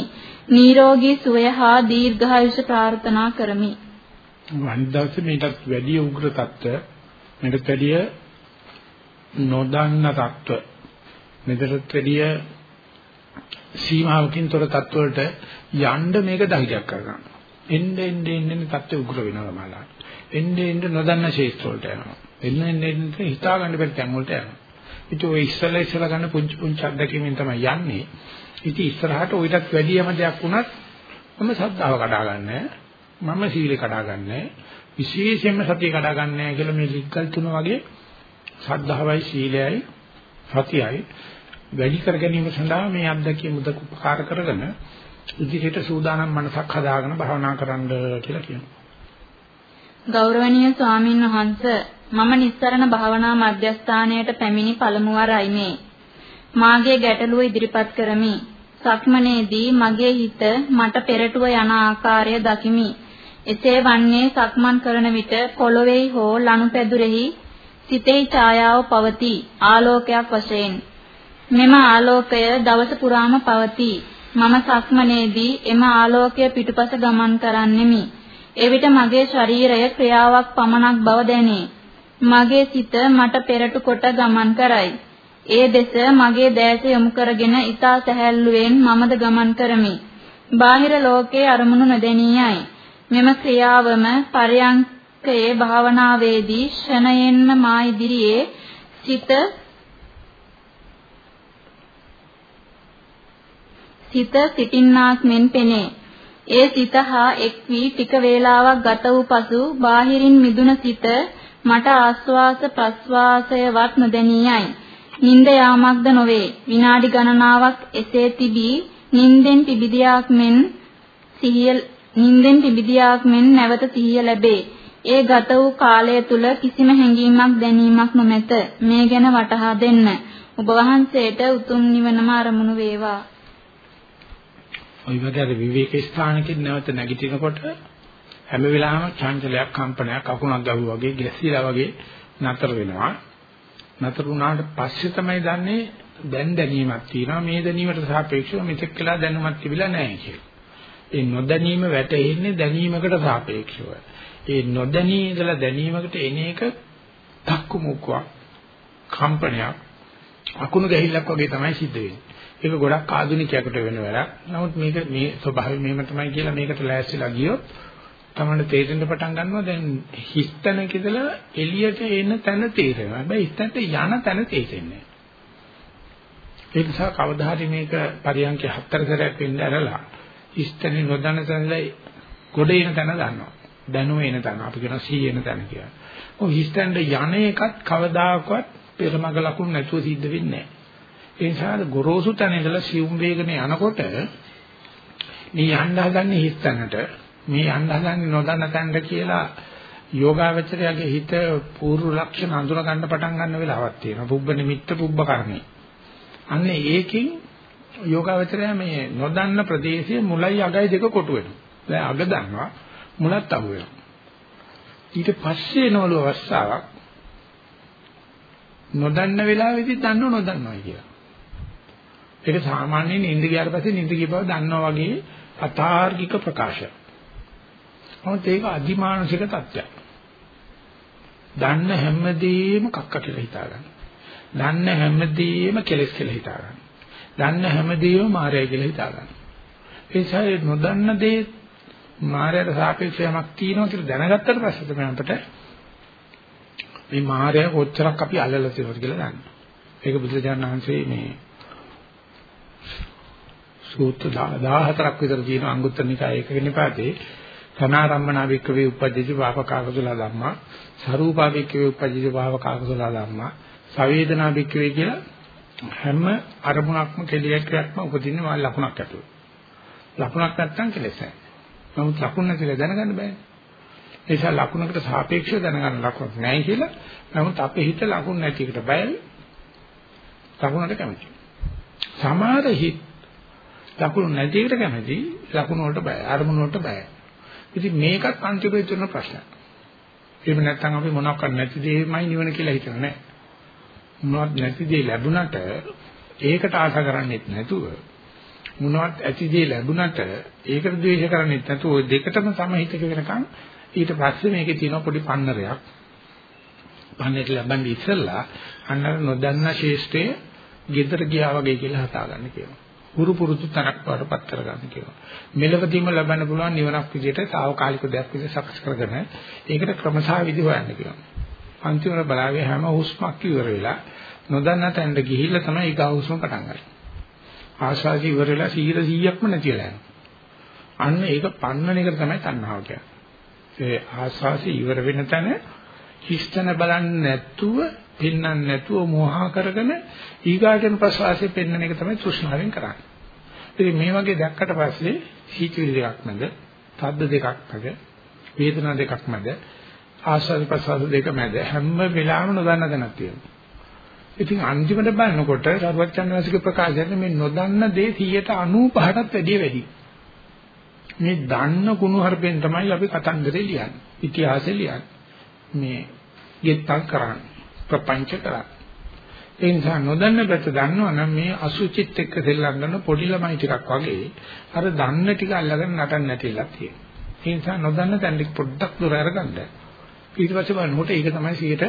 නිරෝගී සුවය හා දීර්ඝායුෂ ප්‍රාර්ථනා කරමි. වන්දවසේ මේකට වැඩි උග්‍ර தত্ত্ব මේකට වැඩි නොදන්න தত্ত্ব මේකට වැඩි සීමාවකින් තොර தত্ত্ব වලට යන්න මේක ධෛර්යයක් කරගන්න. එන්න එන්න එන්න தত্ত্ব උග්‍ර වෙනවා මලලා. එන්න එන්න නොදන්න ශේත්‍ර වලට යනවා. එන්න එන්න එන්න හිතා ගන්න බැරි තැන් වලට යනවා. ඉතින් ඔය ඉස්සලා ඉස්සලා ගන්න පුංචි පුංචි අත්දැකීමෙන් තමයි යන්නේ. ඉතින් ඉස්සරහට ඔයිටත් වැඩියම දෙයක් වුණත් මම සද්ධාව කඩාගන්නේ මම සීලේ කඩාගන්නේ විශේෂයෙන්ම සතිය කඩාගන්නේ කියලා මේ ලිග්ගල් තුන වගේ සද්ධාවයි සීලයයි සතියයි වැඩි කර ගැනීම සඳහා මේ අත්දැකීම් උදක උපකාර කරගෙන ඉදිරියට සූදානම් මනසක් හදාගෙන භාවනා කරන්න කියලා කියනවා. ගෞරවනීය ස්වාමින් වහන්සේ මම නිස්සරණ භාවනා මධ්‍යස්ථානයට පැමිණි පළමු වරයි මේ. මාගේ ගැටලුව ඉදිරිපත් කරමි. සක්මනේදී මගේ හිත මට පෙරටුව යන ආකාරය දකිමි. එසේ වන්නේ සක්මන් කරන විට පොළොවේයි හෝ ලනුපැදුරෙහි සිතේ ඡායාව පවතී ආලෝකයක් වශයෙන්. මෙම ආලෝකය දවස පුරාම පවතී. මම සක්මනේදී එම ආලෝකය පිටුපස ගමන් කරන්නෙමි. එවිට මගේ ශරීරය ක්‍රියාවක් පමණක් බව දැනේ. මගේ සිත මට පෙරටු කොට ගමන් කරයි. ඒ දෙස මගේ දැස යොමු කරගෙන ඊතා සැහැල්ලුවෙන් මමද ගමන් කරමි. බාහිර ලෝකයේ අරමුණු නොදැනියයි. මෙම ක්‍රියාවම පරයන්කයේ භාවනාවේදී ෂණයෙන්ම මා ඉදිරියේ සිත සිත සිටින්නාක් මෙන් පෙනේ. ඒ සිත හා එක් වී ටික වේලාවක් ගත වූ පසු බාහිරින් මිදුන සිත මට ආස්වාස ප්‍රස්වාසයවත් නොදැනියයි. නිින්ද යාමක්ද නොවේ. විනාඩි ගණනාවක් එසේ තිබී නිින්දෙන් පිබිදියාක් මෙන් සිහිය නිින්දෙන් පිබිදියාක් මෙන් නැවත සිහිය ලැබේ. ඒ ගත වූ කාලය තුල කිසිම හැඟීමක් දැනීමක් නොමැත. මේ ගැන වටහා දෙන්න. ඔබ වහන්සේට උතුම් නිවනම අරමුණු වේවා. ওই වගේ අර විවේක ස්ථානකින් නැවත නැගිටිනකොට හැම වෙලාවෙම චංචලයක් කම්පනයක් අකුණක් ගහුවා වගේ ගැස්සීලා වගේ නතර වෙනවා. නතර වුණාට පස්සේ තමයි දන්නේ දැන් දැනීමක් තියෙනවා මේ දැනීමට සාපේක්ෂව මෙතෙක් කළා දැනුමක් තිබිලා නැහැ කියලා. ඒ නොදැනීම වැටෙන්නේ දැනීමකට සාපේක්ෂව. ඒ නොදැනී ඉඳලා දැනීමකට එන එක තක්කු මුක්කක් කම්පනයක් අකුණු ගැහිල්ලක් වගේ තමයි සිද්ධ වෙන්නේ. ඒක ගොඩක් ආධුනිකයෙකුට වෙන වැඩක්. නමුත් මේක මේ ස්වභාවය මෙහෙම තමයි කියලා මේකට ලෑස්තිලා ගියොත් තමයි තේරෙන්න පටන් ගන්නවා දැන් හිස්තැනක ඉඳලා එළියට එන තැන තේරෙනවා. හැබැයි හිස්තැනට යන තැන තේරෙන්නේ ඒ නිසා කවදා හරි මේක පරියන්කේ හතර සැරයක් වෙන්න ඇරලා හිස්තැනේ නොදන්න තැනලා ගොඩ එන තැන දන්නවා. දැනුම එන තැන අපි කියන සී එන තැන කියලා. ඔය හිස්තැනට යන එකත් කවදාකවත් පෙරමග ලකුණු නැතුව සිද්ධ වෙන්නේ නැහැ. ඒ නිසා ගොරෝසු තැන ඉඳලා සියුම් වේගනේ යනකොට මේ යන්න හදන්නේ හිස්තැනට මේ යන්න හදන්නේ නොදන්න තැනට කියලා යෝගාවචරයාගේ හිත පූර්ව ලක්ෂණ අඳුර ගන්න පටන් ගන්න වෙලාවක් තියෙනවා. පුබ්බ නිමිත්ත පුබ්බ කර්ණේ. අන්න ඒකෙන් යෝගාවචරයා මේ නොදන්න ප්‍රදේශයේ මුලයි අගයි දෙක කොටු වෙනවා. දැන් අග දන්නවා මුලත් අහු වෙනවා. ඊට පස්සේ නවලු අවස්ථාවක් නොදන්න වෙලාවෙදි දන්නව නොදන්නවා කියලා. ඒක සාමාන්‍යයෙන් නිින්ද ගියාට පස්සේ නිින්ද ගිය බව දන්නවා වගේ අතාර්කික ප්‍රකාශයක්. මොකද ඒක අදිමානසික තත්ත්වයක්. දන්න හැමදේම කක්ක කියලා හිතා ගන්න. දන්න හැමදේම කෙලස් කියලා හිතා ගන්න. දන්න හැමදේම මායя කියලා හිතා ගන්න. ඒ නිසා නොදන්න දේ මායයට සාපේක්ෂව යමක් තියෙනවා කියලා දැනගත්තට පස්සේ තමයි අපිට මේ මායя කොච්චරක් අපි අල්ලලා තියෙනවද කියලා දන්න. ඒක බුදුරජාණන් වහන්සේ මේ සූත්‍ර 14ක් විතර තියෙන අංගුත්තර නිකායේ එකක නිපාතේ සනාරම්මනා වික්කවේ උපජ්ජති වාපකාකසල ධම්මා. සරූපා වික්කවේ උපජ්ජති වාපකාකසල ධම්මා. සවේදනා වික්කවේ කියලා හැම අරමුණක්ම කෙලියක්ක්ම උපදින්නේ මා ලකුණක් ඇතුළේ. ලකුණක් නැත්තම් කෙලෙස නැහැ. නමුත් ලකුණ නැතිලා දැනගන්න බෑනේ ඒ නිසා ලකුණකට සාපේක්ෂව දැනගන්න ලකුණක් නැහැ කියලා. නමුත් අපේ හිත ලකුණ නැති එකට බයයි. ලකුණට කැමතියි. සමහර හිත ලකුණු නැති එකට කැමති ලකුණු වලට බයයි. අරමුණු වලට බයයි. ඉතින් මේකත් අන්තිමේ තුන ප්‍රශ්නයක්. එහෙම නැත්නම් අපි මොනවක් නැති දෙයමයි නිවන කියලා හිතන නෑ මොනවත් නැති දෙය ලැබුණට ඒකට ආශා කරන්නේත් නැතුව මොනවත් ඇති දෙය ලැබුණට ඒකට ද්වේෂ කරන්නේත් නැතුව ওই දෙකටම සමහිතක වෙනකන් ඊට පස්සේ මේකේ තියෙන පොඩි පන්නරයක්. පන්නරේ ලැබන්නේ ඉස්සෙල්ලා අන්න නොදන්න ශේෂ්ඨයේ ගෙදර ගියා වගේ කියලා හදාගන්න කියනවා. හුරු පුරුදු තනක් වඩපත් කරගන්න කියනවා. මෙලවදීම ලබන්න පුළුවන් නිවනක් විදිහට తాවකාලික දෙයක් විදිහට සකස් කරගෙන ඒකට ක්‍රමසා විදි හොයන්න කියනවා. අන්තිමට බලාවේ හැම හුස්මක් ඉවර වෙලා නොදන්න තැනට ගිහිල්ලා තමයි ඊගා හුස්ම පටන් ගන්නේ. ආශාසි ඉවර වෙලා 100%ක්ම නැතිලා යනවා. අන්න ඒක පන්නන එක තමයි තණ්හාව කියන්නේ. ඒ ආශාසි ඉවර වෙන තැන හිස්තන බලන්නේ නැතුව පෙන්වන්න නැතුව මෝහා කරගෙන ඊගාටන ප්‍රසවාසයේ පෙන්වන එක තමයි තෘෂ්ණාවෙන් කරන්නේ. ඉතින් මේ වගේ දැක්කට පස්සේ සීචිලි දෙකක් නැද, තද්ද දෙකක් නැද, වේදනා දෙකක් නැද, ආස්වාද ප්‍රසවාස දෙක නැද හැම වෙලාවෙම නොදන්න දැනක් තියෙනවා. ඉතින් අන්තිමට බලනකොට සරුවච්චන් වාසික ප්‍රකාශයෙන් මේ නොදන්න දේ 95%ටත් වැඩිය වැඩි. මේ දන්න කුණු හරපෙන් තමයි අපි කතන්දරේ ලියන්නේ. ඉතිහාසෙ ලියන්නේ. මේ ගෙත්තම් කරන්නේ. ප්‍රපංච කරන්නේ. ඒ නිසා නොදන්න පැත්ත දන්නවනම් මේ අසුචිත් එක්ක දෙල්ලම් කරන පොඩි ළමයි ටිකක් වගේ අර දන්න ටික අල්ලගෙන නටන්න නැතිලා තියෙනවා. ඒ නිසා නොදන්න තැන පොඩ්ඩක් දුර අරගන්න. ඊට පස්සේ බලනකොට ඒක තමයි 100ට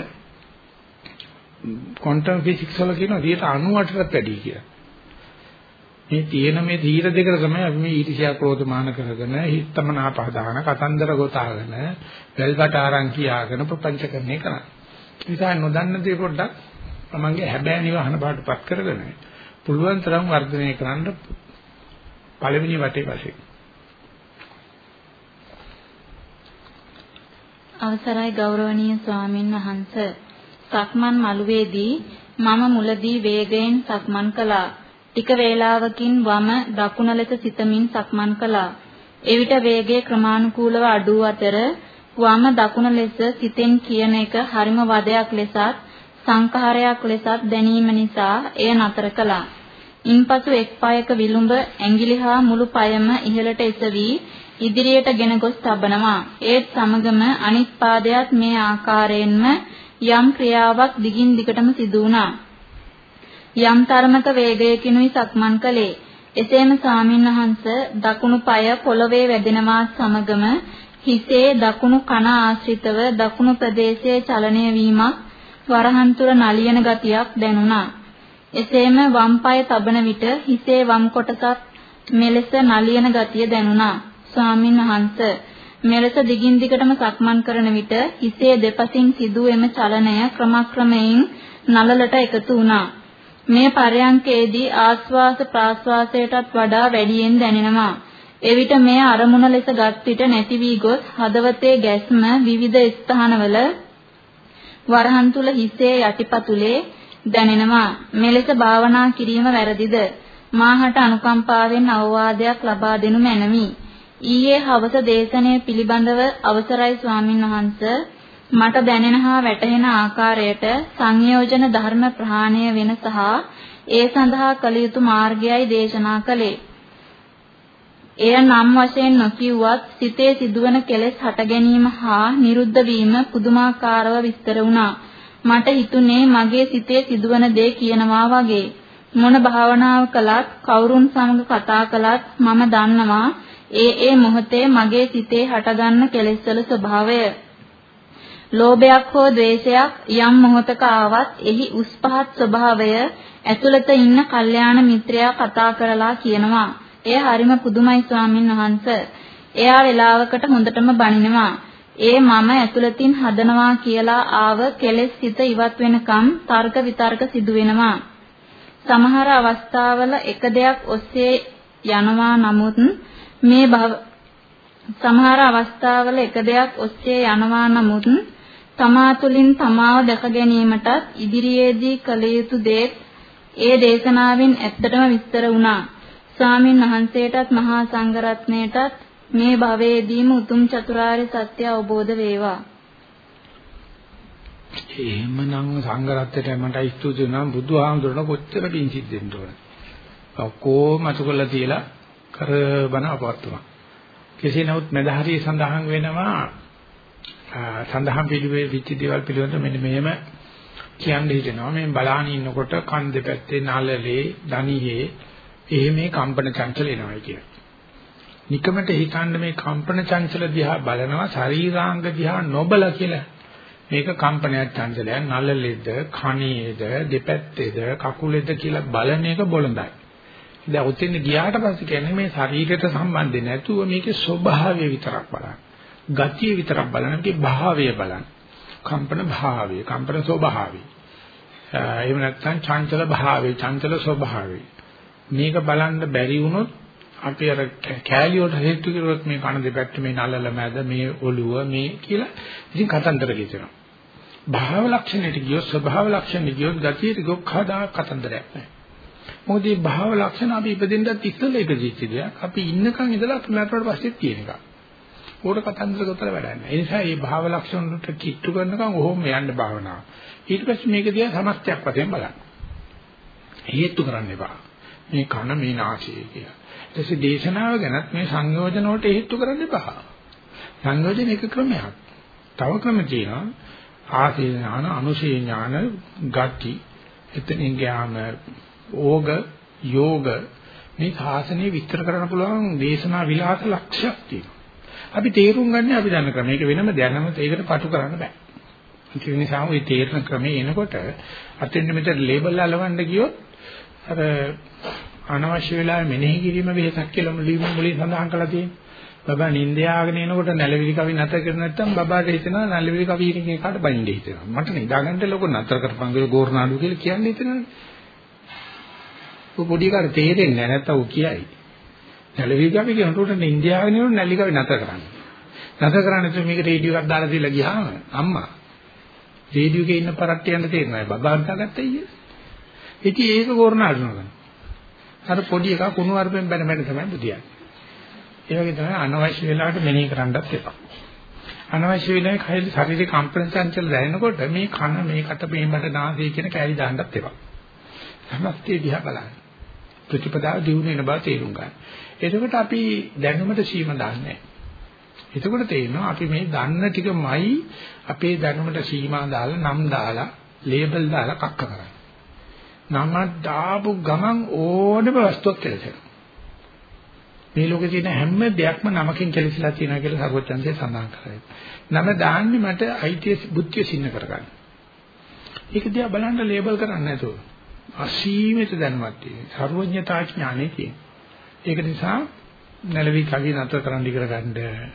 ක්වොන්ටම් ෆිසික්ස් වල කියනවා 98ටත් වැඩි කියලා. මේ තියෙන මේ ධීර දෙකට තමයි අපි මේ ඊර්ෂ්‍යා ක්‍රෝධ මාන කරගෙන හිතමන ආපදාන කතන්දර ගොතාගෙන වැල්කට ආරං කියාගෙන ප්‍රපංච කරන්නේ කරන්නේ. නිසා නොදන්න දේ පොඩ්ඩක් තමන්ගේ හැබෑ නිවහන බාටපත් කරගෙන පුළුවන් තරම් වර්ධනය කරන්න පළවෙනි වටේ වශයෙන්. අවසරයි ගෞරවනීය ස්වාමින් වහන්ස සක්මන් මළුවේදී මම මුලදී වේගයෙන් සක්මන් කළා. ටික වේලාවකින් වම දකුණ ලෙස සිතමින් සක්මන් කළා. එවිට වේගයේ ක්‍රමානුකූලව අඩු අතර වම දකුණ ලෙස සිතෙන් කියන එක හරිම වදයක් ලෙසත් සංඛාරයක් ලෙසත් දැනීම නිසා එය නතර කළා. ඉන්පසු එක් පායක විලුඹ ඇඟිලි හා මුළු පයම ඉහළට එසවි ඉදිරියට ගෙන ගොස් තබනවා. ඒත් සමගම අනිත් පාදයට මේ ආකාරයෙන්ම යම් ක්‍රියාවක් දිගින් දිගටම සිදු වුණා. යම් තරමක වේගයකිනුයි සක්මන් කළේ. එසේම සාමින්වහන්ස දකුණු පාය පොළවේ වැදෙනවා සමගම හිසේ දකුණු කන ආශ්‍රිතව දකුණු ප්‍රදේශයේ චලනය වීමක් වරහන් තුර නලියන ගතියක් දැනුණා. එසේම වම් පාය තබන විට හිසේ වම් කොටසත් මෙලෙස නලියන ගතිය දැනුණා. ස්වාමින් වහන්සේ මෙලෙස දිගින් දිගටම සක්මන් කරන විට හිසේ දෙපසින් සිදුවෙම චලනය ක්‍රමක්‍රමයෙන් නලලට එකතු වුණා. මේ පරයන්කේදී ආස්වාස ප්‍රාස්වාසයටත් වඩා වැඩියෙන් දැනෙනවා. එවිට මේ අරමුණ ලෙස ගත් විට නැති වී ගොස් හදවතේ ගැස්ම විවිධ ස්ථානවල වරහන් තුල හිසේ යටිපතුලේ දැනෙනවා. මෙලෙස භාවනා කිරීම වැරදිද? මාහට අනුකම්පාවෙන් අවවාදයක් ලබා දෙනු මැනවි. ඊයේ හවස දේශනය පිළිබඳව අවසරයි ස්වාමින් වහන්ස මට දැනෙන හා වැටහෙන ආකාරයට සංයෝජන ධර්ම ප්‍රහාණය වෙන සහ ඒ සඳහා කළ යුතු මාර්ගයයි දේශනා කළේ. එය නම් වශයෙන් නොකියුවත් සිතේ සිදුවන කෙලෙස් හට ගැනීම හා නිරුද්ධ වීම පුදුමාකාරව විස්තර වුණා. මට හිතුනේ මගේ සිතේ සිදුවන දේ කියනවා වගේ. මොන භාවනාව කළත් කවුරුන් සමග කතා කළත් මම දන්නවා ඒ ඒ මොහොතේ මගේ සිතේ හටගන්න කෙලෙස්වල ස්වභාවය. ලෝභයක් හෝ ද්වේෂයක් යම් මොහොතක ආවත් එහි උස් පහත් ස්වභාවය ඇතුළත ඉන්න කල්යාණ මිත්‍රයා කතා කරලා කියනවා. එය හරිම පුදුමයි ස්වාමින් වහන්සේ. එයා වෙලාවකට හොඳටම බනිනවා. ඒ මම ඇතුළතින් හදනවා කියලා ආව කෙලෙස් සිත ඉවත් වෙනකම් තර්ක විතර්ක සිදු වෙනවා. සමහර අවස්ථාවල එක දෙයක් ඔස්සේ යනවා නමුත් මේ භව සමහර අවස්ථාවල එක දෙයක් ඔස්සේ යනවා නමුත් තමා තුළින් තමාව දැක ගැනීමටත් ඉදිරියේදී කළ යුතු දේ ඒ දේශනාවෙන් ඇත්තටම විස්තර වුණා. ස්වාමින් වහන්සේටත් මහා සංඝරත්නයටත් මේ භවයේදීම උතුම් චතුරාර්ය සත්‍ය අවබෝධ වේවා. එහෙමනම් සංඝරත්නයට මට ස්තුති වෙනවා බුදුහාමුදුරන කොච්චර පිං සිද්දෙන්න ඕන. ඔක්කොම අතුකලා තියලා කරබන අපවත්තුමා. කෙසේ නමුත් මෙදහරිය සඳහන් වෙනවා සඳහන් පිළිවෙල විචි දේවල් පිළිබඳව මෙන්න මෙහෙම කියන්න හිතෙනවා මේ බලාන ඉන්නකොට කන් දෙපැත්තේ නලලේ දණියේ එහෙම මේ කම්පන චංචල එනවා කියන. නිකමට හිතන්න මේ කම්පන චංචල දිහා බලනවා ශරීරාංග දිහා නොබල කියලා. මේක කම්පනයක් චංචලයක් නලලෙද කණේද දෙපැත්තේද කකුලේද කියලා බලන එක බොළඳයි. දැන් උතින් ගියාට පස්සේ කියන්නේ මේ ශරීරයට සම්බන්ධ නැතුව මේකේ ස්වභාවය විතරක් බලන්න. ගතිය විතරක් බලන්න මේකේ භාවය බලන්න. කම්පන භාවය, කම්පන ස්වභාවය. එහෙම නැත්නම් චංචල භාවය, චංචල ස්වභාවය. මේක බලන්න බැරි වුණොත් අපි අර කෑලි වලට හේතු කරුවොත් මේ කන දෙපැත්ත මේ නලල මැද මේ ඔළුව මේ කියලා ඉතින් කතන්දර කියනවා. භාව ලක්ෂණයට ගියොත් ස්වභාව ලක්ෂණයට ගියොත් ගතියට ගොක් හදා කතන්දරයක් නැහැ. මොකද මේ භාව ලක්ෂණ අපි ඉපදෙන්නත් ඉස්සෙල්ලා ඉපදිච්ච දෙයක්. අපි ඉන්නකන් ඉඳලා මරණයට පස්සෙත් තියෙන එකක්. ඕකට කතන්දර ගොතල වැඩක් නැහැ. ඒ නිසා මේ භාව ලක්ෂණ වලට කිට්ටු කරනකම් ඔහොම යන්න භාවනාව. ඊට පස්සේ මේක දිහා සමස්තයක් වශයෙන් බලන්න. හේතු කරන්න එපා. මේ කන මේ නාසය කියලා. ඊට පස්සේ දේශනාව ගැනත් මේ සංයෝජන වලට හේතු කරන්න එපා. සංයෝජන එක ක්‍රමයක්. තව ක්‍රම තියෙනවා. ආසේ ඥාන, අනුසේ ඥාන, ගති. එතනින් ගියාම ඕග යෝග මේ සාසනය විස්තර කරන්න පුළුවන් දේශනා විලාස ලක්ෂයක් තියෙනවා. අපි තේරුම් ගන්න අපි දන්න ක්‍රම. මේක වෙනම දැනම ඒකට පටු කරන්න බෑ. ඒ නිසා ওই තේරන ක්‍රමේ එනකොට අතෙන් මෙතන ලේබල් අලවන්න ගියොත් අර අනවශ්‍ය වෙලාවෙ මෙනෙහි කිරීම වෙහසක් කියලා මුලින්ම මුලින් සඳහන් කරලා තියෙනවා. බබා නිින්ද යාගෙන එනකොට නැලවිලි කවි නැතර කර නැත්තම් බබාට හිතෙනවා නැලවිලි කවි කියන එකට බයින්ද හිතෙනවා. මට නිදාගන්න ලොකු නතර කරපන් කියලා ගෝරනාඩු කියලා කියන්නේ හිතෙනවනේ. ඔය පොඩි කාට තේරෙන්නේ නැහැ නැත්තම් ඔය කියයි. නැලවි කවි කියනකොට ඉන්දියාවේ නෙවෙයි නැලි කවි නැතර කරන්නේ. නැතර කරන්නේ તો මේක රේඩියෝ එකක් දාලා දීලා ගියාම අම්මා රේඩියෝ එකේ ඉන්න පරට්ටිය යන තේරෙනවා බබාන් දාගත්තා ඊයේ. ඉතින් ඒක කෝරණාඩනවා. අර පොඩි එකා කුණු වර්පෙන් බැන බැන තමයි බුදියන්නේ. ඒ වගේ තමයි අනවශ්‍ය වෙලාවට මෙනෙහි කරන්නත් එපා. අනවශ්‍ය වෙලාවේ කය ශරීරේ කම්පන චංචල දැනෙනකොට මේ කන මේකට මේකට නාසය කියන කැලි දාන්නත් එපා. සමස්තය දිහා බලන්න. ප්‍රතිපදාව දිනු වෙන බව තේරුම් ගන්න. එතකොට අපි දැනුමට සීම දාන්නේ එතකොට තේරෙනවා අපි මේ දන්න ටිකමයි අපේ දැනුමට සීමා දාලා නම් දාලා ලේබල් දාලා කක්ක කරන්නේ. නම දාපු ගමන් ඕනම වස්තුවක් කෙලසෙනවා. මේ ලෝකේ තියෙන හැම දෙයක්ම නමකින් කෙලසිලා තියෙනවා කියලා සර්වඥන්සේ සඳහන් කරයි. නම දාන්නේ මට අයිතිය බුද්ධිය සින්න කරගන්න. ඒක දිහා බලන්න ලේබල් කරන්නේ නැතුව. අසීමිත දැනුමක් තියෙන. සර්වඥතා ඥානෙ තියෙන. ඒක නිසා නැලවි කවි නතර කරන්න ඉගෙන ගන්න.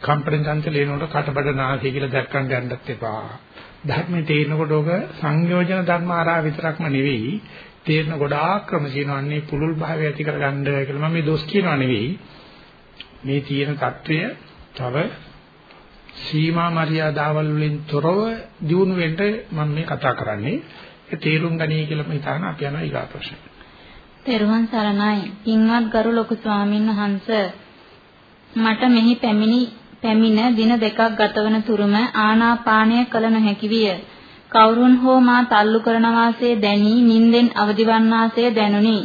කම්පරෙන් චංචලේනොට කටබඩ නාසය කියලා දැක්කන් ගන්නත් එපා. ධර්මයේ තේරෙනකොට ඔක සංයෝජන ධර්ම ආරා විතරක්ම නෙවෙයි තේරෙන ගොඩාක් ක්‍රම කියනවාන්නේ පුලුල් භාවය ඇති කරගන්න කියලා මම මේ දොස් කියනවා නෙවෙයි මේ තියෙන தত্ত্বය තව සීමා මරියාදාවල් වලින් තොරව දියුණු වෙන්න මම මේ කතා කරන්නේ ඒ තේරුම් ගනී කියලා මම හිතන අපි යනවා ඊගා ප්‍රශ්න. තෙරුවන් සරණයි. පින්වත් ගරු ලොකු ස්වාමින් වහන්සේ මට මෙහි පැමිණි පැමිණ දින දෙකක් ගතවන තුරුම ආනාපානය කළ නොහැකි විය. කවුරුන් හෝ මා තල්ලු කරන වාසේ දැනි නින්දෙන් අවදිවන් වාසේ දැනුනි.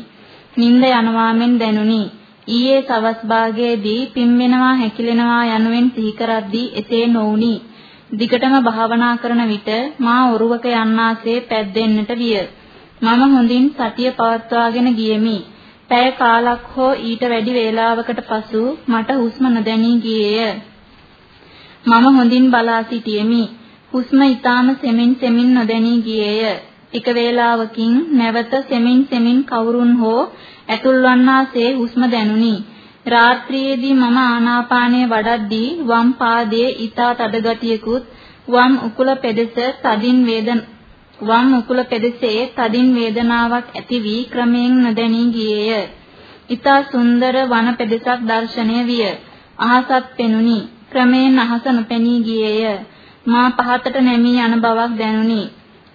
නින්ද යනවා මෙන් දැනුනි. ඊයේ සවස් භාගයේදී පිම්බෙනවා හැකිලෙනවා යනුවෙන් සිහි කරද්දී එසේ නොවුනි. දිගටම භාවනා කරන විට මා ඔරුවක යන්නාසේ පැද්දෙන්නට විය. මම හොඳින් සතිය පවත්වාගෙන ගියෙමි. පැය කාලක් හෝ ඊට වැඩි වේලාවකට පසු මට හුස්ම නොදැනී ගියේය. මම හොඳින් බලා සිටියෙමි. හුස්ම ඊටාම සෙමින් සෙමින් නොදැනී ගියේය. ටික වේලාවකින් නැවත සෙමින් සෙමින් කවුරුන් හෝ ඇතුල්වන්නාසේ හුස්ම දැනුනි. රාත්‍රියේදී මම ආනාපානය වඩද්දී වම් පාදයේ ඊතා තද ගතියකුත් වම් උකුල පෙදෙස තදින් වේදන වම් උකුල පෙදෙසේ තදින් වේදනාවක් ඇති වී ක්‍රමයෙන් නොදැනී ගියේය. ඊතා සුන්දර වන පෙදෙසක් දැర్శණය විය. අහසත් පෙනුනි. ක්‍රමයෙන් අහස නොපෙනී ගියේය. මා පහතට නැමී යන බවක් දැනුනි.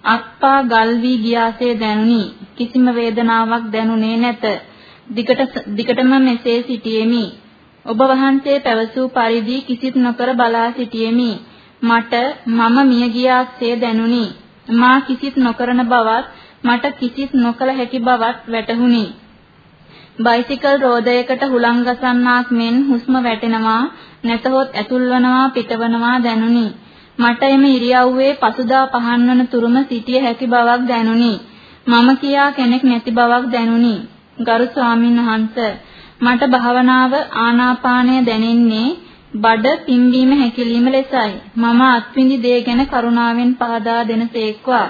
අත්පා ගල් වී ගියාසේ දැනුනි. කිසිම වේදනාවක් දැනුනේ නැත. දිගට දිගටම මෙසේ සිටියෙමි. ඔබ වහන්සේ පැවසූ පරිදි කිසිත් නොකර බලා සිටියෙමි. මට මම මිය ගියාසේ දැනුනි. මා කිසිත් නොකරන බවත් මට කිසිත් නොකල හැකි බවත් වැටහුණි. බයිසිකල් රෝදයකට හුලං ගසන්නාක් මෙන් හුස්ම වැටෙනවා නැතහොත් ඇතුල්වනවා පිටවනවා දැනුනි. මට එම ඉරියව්වේ පසුදා පහන් වන තුරුම සිටිය හැකි බවක් දැනුනි. මම කියා කෙනෙක් නැති බවක් දැනුනි. ගරු ස්වාමීන් වහන්ස මට භාවනාව ආනාපානය දැනෙන්නේ බඩ පිම්බීම හැකිලිම ලෙසයි. මම අත්විඳි දේ ගැන කරුණාවෙන් පහදා දෙනසේක්වා.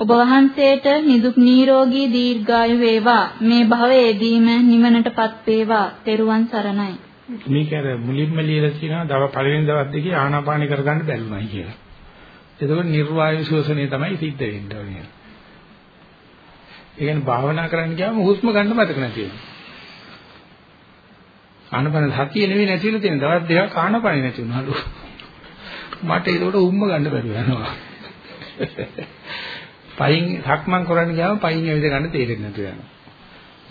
ඔබ වහන්සේට නිදුක් නිරෝගී දීර්ඝායු වේවා. මේ භවයේදීම නිවනටපත් වේවා. තෙරුවන් සරණයි. මේක අර මුලින්ම ලියලා තියෙනවා දව පළවෙනි දවස් දෙකේ ආනාපානි කරගන්න බැල්මයි කියලා. එතකොට නිර්වායු ශෝෂණය තමයි සිද්ධ වෙන්න ඕනේ. ඒ කියන්නේ භාවනා කරන්න ගියාම හුස්ම ගන්න මතක නැති වෙනවා. ආනපන සතිය නෙවෙයි නැතිලා තියෙන දවස් දෙකක් ආනපන නැති වුණාලු. මට ඒකට උම්ම ගන්න බැරුව යනවා. පයින් සක්මන් කරන්න ගියාම පයින් ඇවිද ගන්න තේරෙන්නේ නැතු වෙනවා.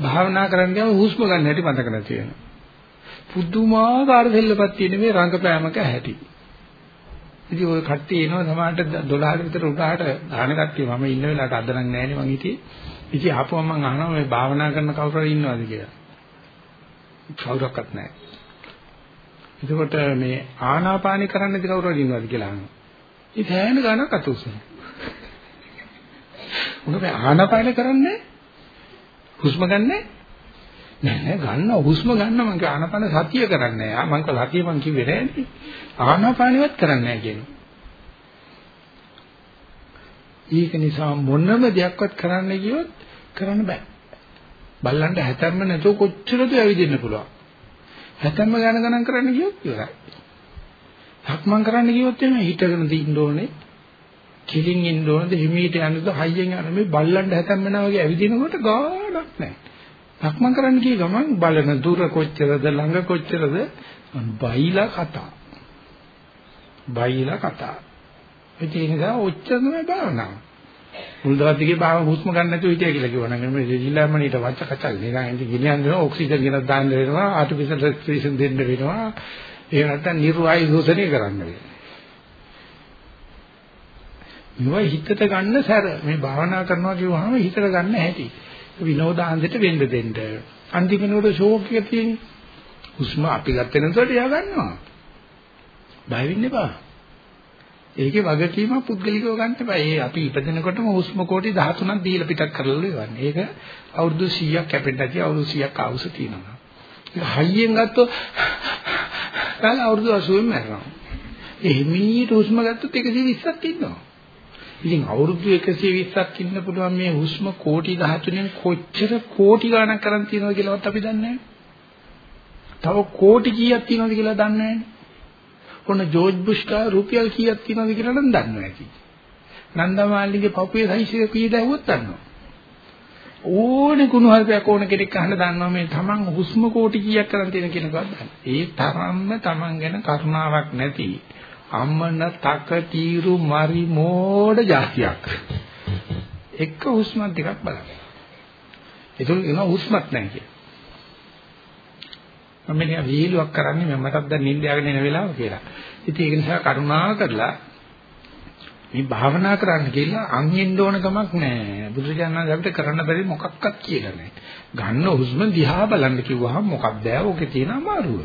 භාවනා කරන්න ගියාම හුස්ම ගන්න හැටි මතක නැති වෙනවා. පුදුමාකාර දෙල්ලපත් තියෙන මේ රංගපෑමක හැටි. ඉතින් ওই කට්ටිය එනවා සමහරට 12 විතර උඩහට දාන කට්ටිය මම ඉන්න වෙලාවට අද නම් නැහැ නේ මං හිටියේ. ඉතින් ආපුවම මං අහනවා මේ භාවනා කරන කවුරු හරි ඉන්නවද කියලා. කවුරක්වත් නැහැ. එතකොට මේ ආනාපානි කරන්නද කවුරු හරි ඉන්නවද කියලා අහනවා. ඉතින් හැම ගානක් අතුසන. මොකද ආනාපානි කරන්නේ හුස්ම ගන්නෑ නෑ නෑ ගන්න හුස්ම ගන්න මං ආනාපාන සතිය කරන්නේ නෑ. මං කව සතිය මං කිව්වේ නෑනේ ආනාපානෙවත් කරන්නේ නෑ කියනවා ඒක නිසා මොනම දෙයක්වත් කරන්න ගියොත් කරන්න බෑ. බල්ලන්ට හැතැම්ම නැතුව කොච්චරද ඇවිදින්න පුළුවන්. හැතැම්ම ගණන් ගණන් කරන්න ගියොත් ඉවරයි. සක්මන් කරන්න ගියොත් එimhe හිටගෙන දින්න ඕනේ. කිලින් ඉන්න ඕනද හිමීට යන්නද හයියෙන් යන්න මේ බල්ලන්ට හැතැම්ම නා වගේ ඇවිදිනකොට ගාඩක් නැහැ සක්මන් කරන්න කිය ගමන් බලන දුර කොච්චරද ළඟ කොච්චරද? බයිලා කතා. බයිලා කතා. ඒ නිසා ඔච්චර තමයි භාවනාව. මුල් දවස් දෙකේ භාව හුස්ම ගන්න නැතුව හිටියා කියලා කිව්වා. නම් මේ ජිල්ලාමණීට වච්ච කචල් නිකන් ඉඳි ගෙනියන්න දෙනවා ඔක්සිජන් ගෙනත් දාන්න වෙනවා ආටිෆිෂල් රෙස්පිරේෂන් දෙන්න වෙනවා. ඒ නැත්තම් නිර්වායු ශෝෂණය කරන්න වෙනවා. මේවා හිතට ගන්න සැර. මේ භාවනා කරනවා කියවහම හිතට ගන්න හැටි. විනෝදාන්දයට වෙන්න දෙන්න අන්තිමනෝட ෂෝක් එක තියෙන්නේ හුස්ම අපි ගත්තේ නැතුවට එයා ගන්නවා බය වෙන්න එපා ඒකේ වගකීම පුද්ගලිකව ගන්න එපා. ඒ අපි ඉපදෙනකොටම හුස්ම කෝටි 13ක් දීලා පිටක් කරලා ඉවරනේ. ඒක අවුරුදු 100ක් කැපෙන්න ඇති අවුරුදු 100ක් ආවුස තියෙනවා. ඒක හයියෙන් ගත්තොත් කාල අවුරුදු 80න් මැරෙනවා. එහෙමීට හුස්ම ගත්තොත් 120ක් ඉන්නවා. ඉතින් අවුරුදු 120ක් ඉන්න පුළුවන් මේ හුස්ම කෝටි 13න් කොච්චර කෝටි ගණක් කරන් තියෙනවද කියලාවත් අපි දන්නේ නැහැ. තව කෝටි කීයක් තියෙනවද කියලා දන්නේ නැහැ. ඔන්න ජෝර්ජ් බුෂ්ටා රුපියල් කීයක් තියෙනවද කියලා නම් දන්නවා ඇති. නන්දමාලිගේ පපුවේ සයිස් එක කීයද ඇහුවොත් දන්නවා. ඕනේ කුණු හල්පයක් ඕන කෙනෙක් අහන්න දන්නවා මේ තමන් හුස්ම කෝටි කීයක් කරන් තියෙන කියන එකවත් දන්න. ඒ තරම්ම තමන් ගැන කරුණාවක් නැති අම්මන තක තීරු මරි මෝඩ જાතියක්. එක හුස්මක් දෙකක් බලන්න. ඒක නේ හුස්මක් නැහැ කියන්නේ. මම නිකන් වීලුවක් කරන්නේ මම මටත් දැන් නිින්ද යගෙන එන වෙලාව කියලා. ඉතින් ඒක නිසා කරුණා කරලා මේ භාවනා කරන්න කියලා අංගෙන්න ඕන කමක් නැහැ. බුදුරජාණන් අපිට කරන්න බැරි මොකක්වත් කියලා නැහැ. ගන්න හුස්ම දිහා බලන්න කිව්වහම මොකක්ද ඕකේ තියෙන අමාරුව.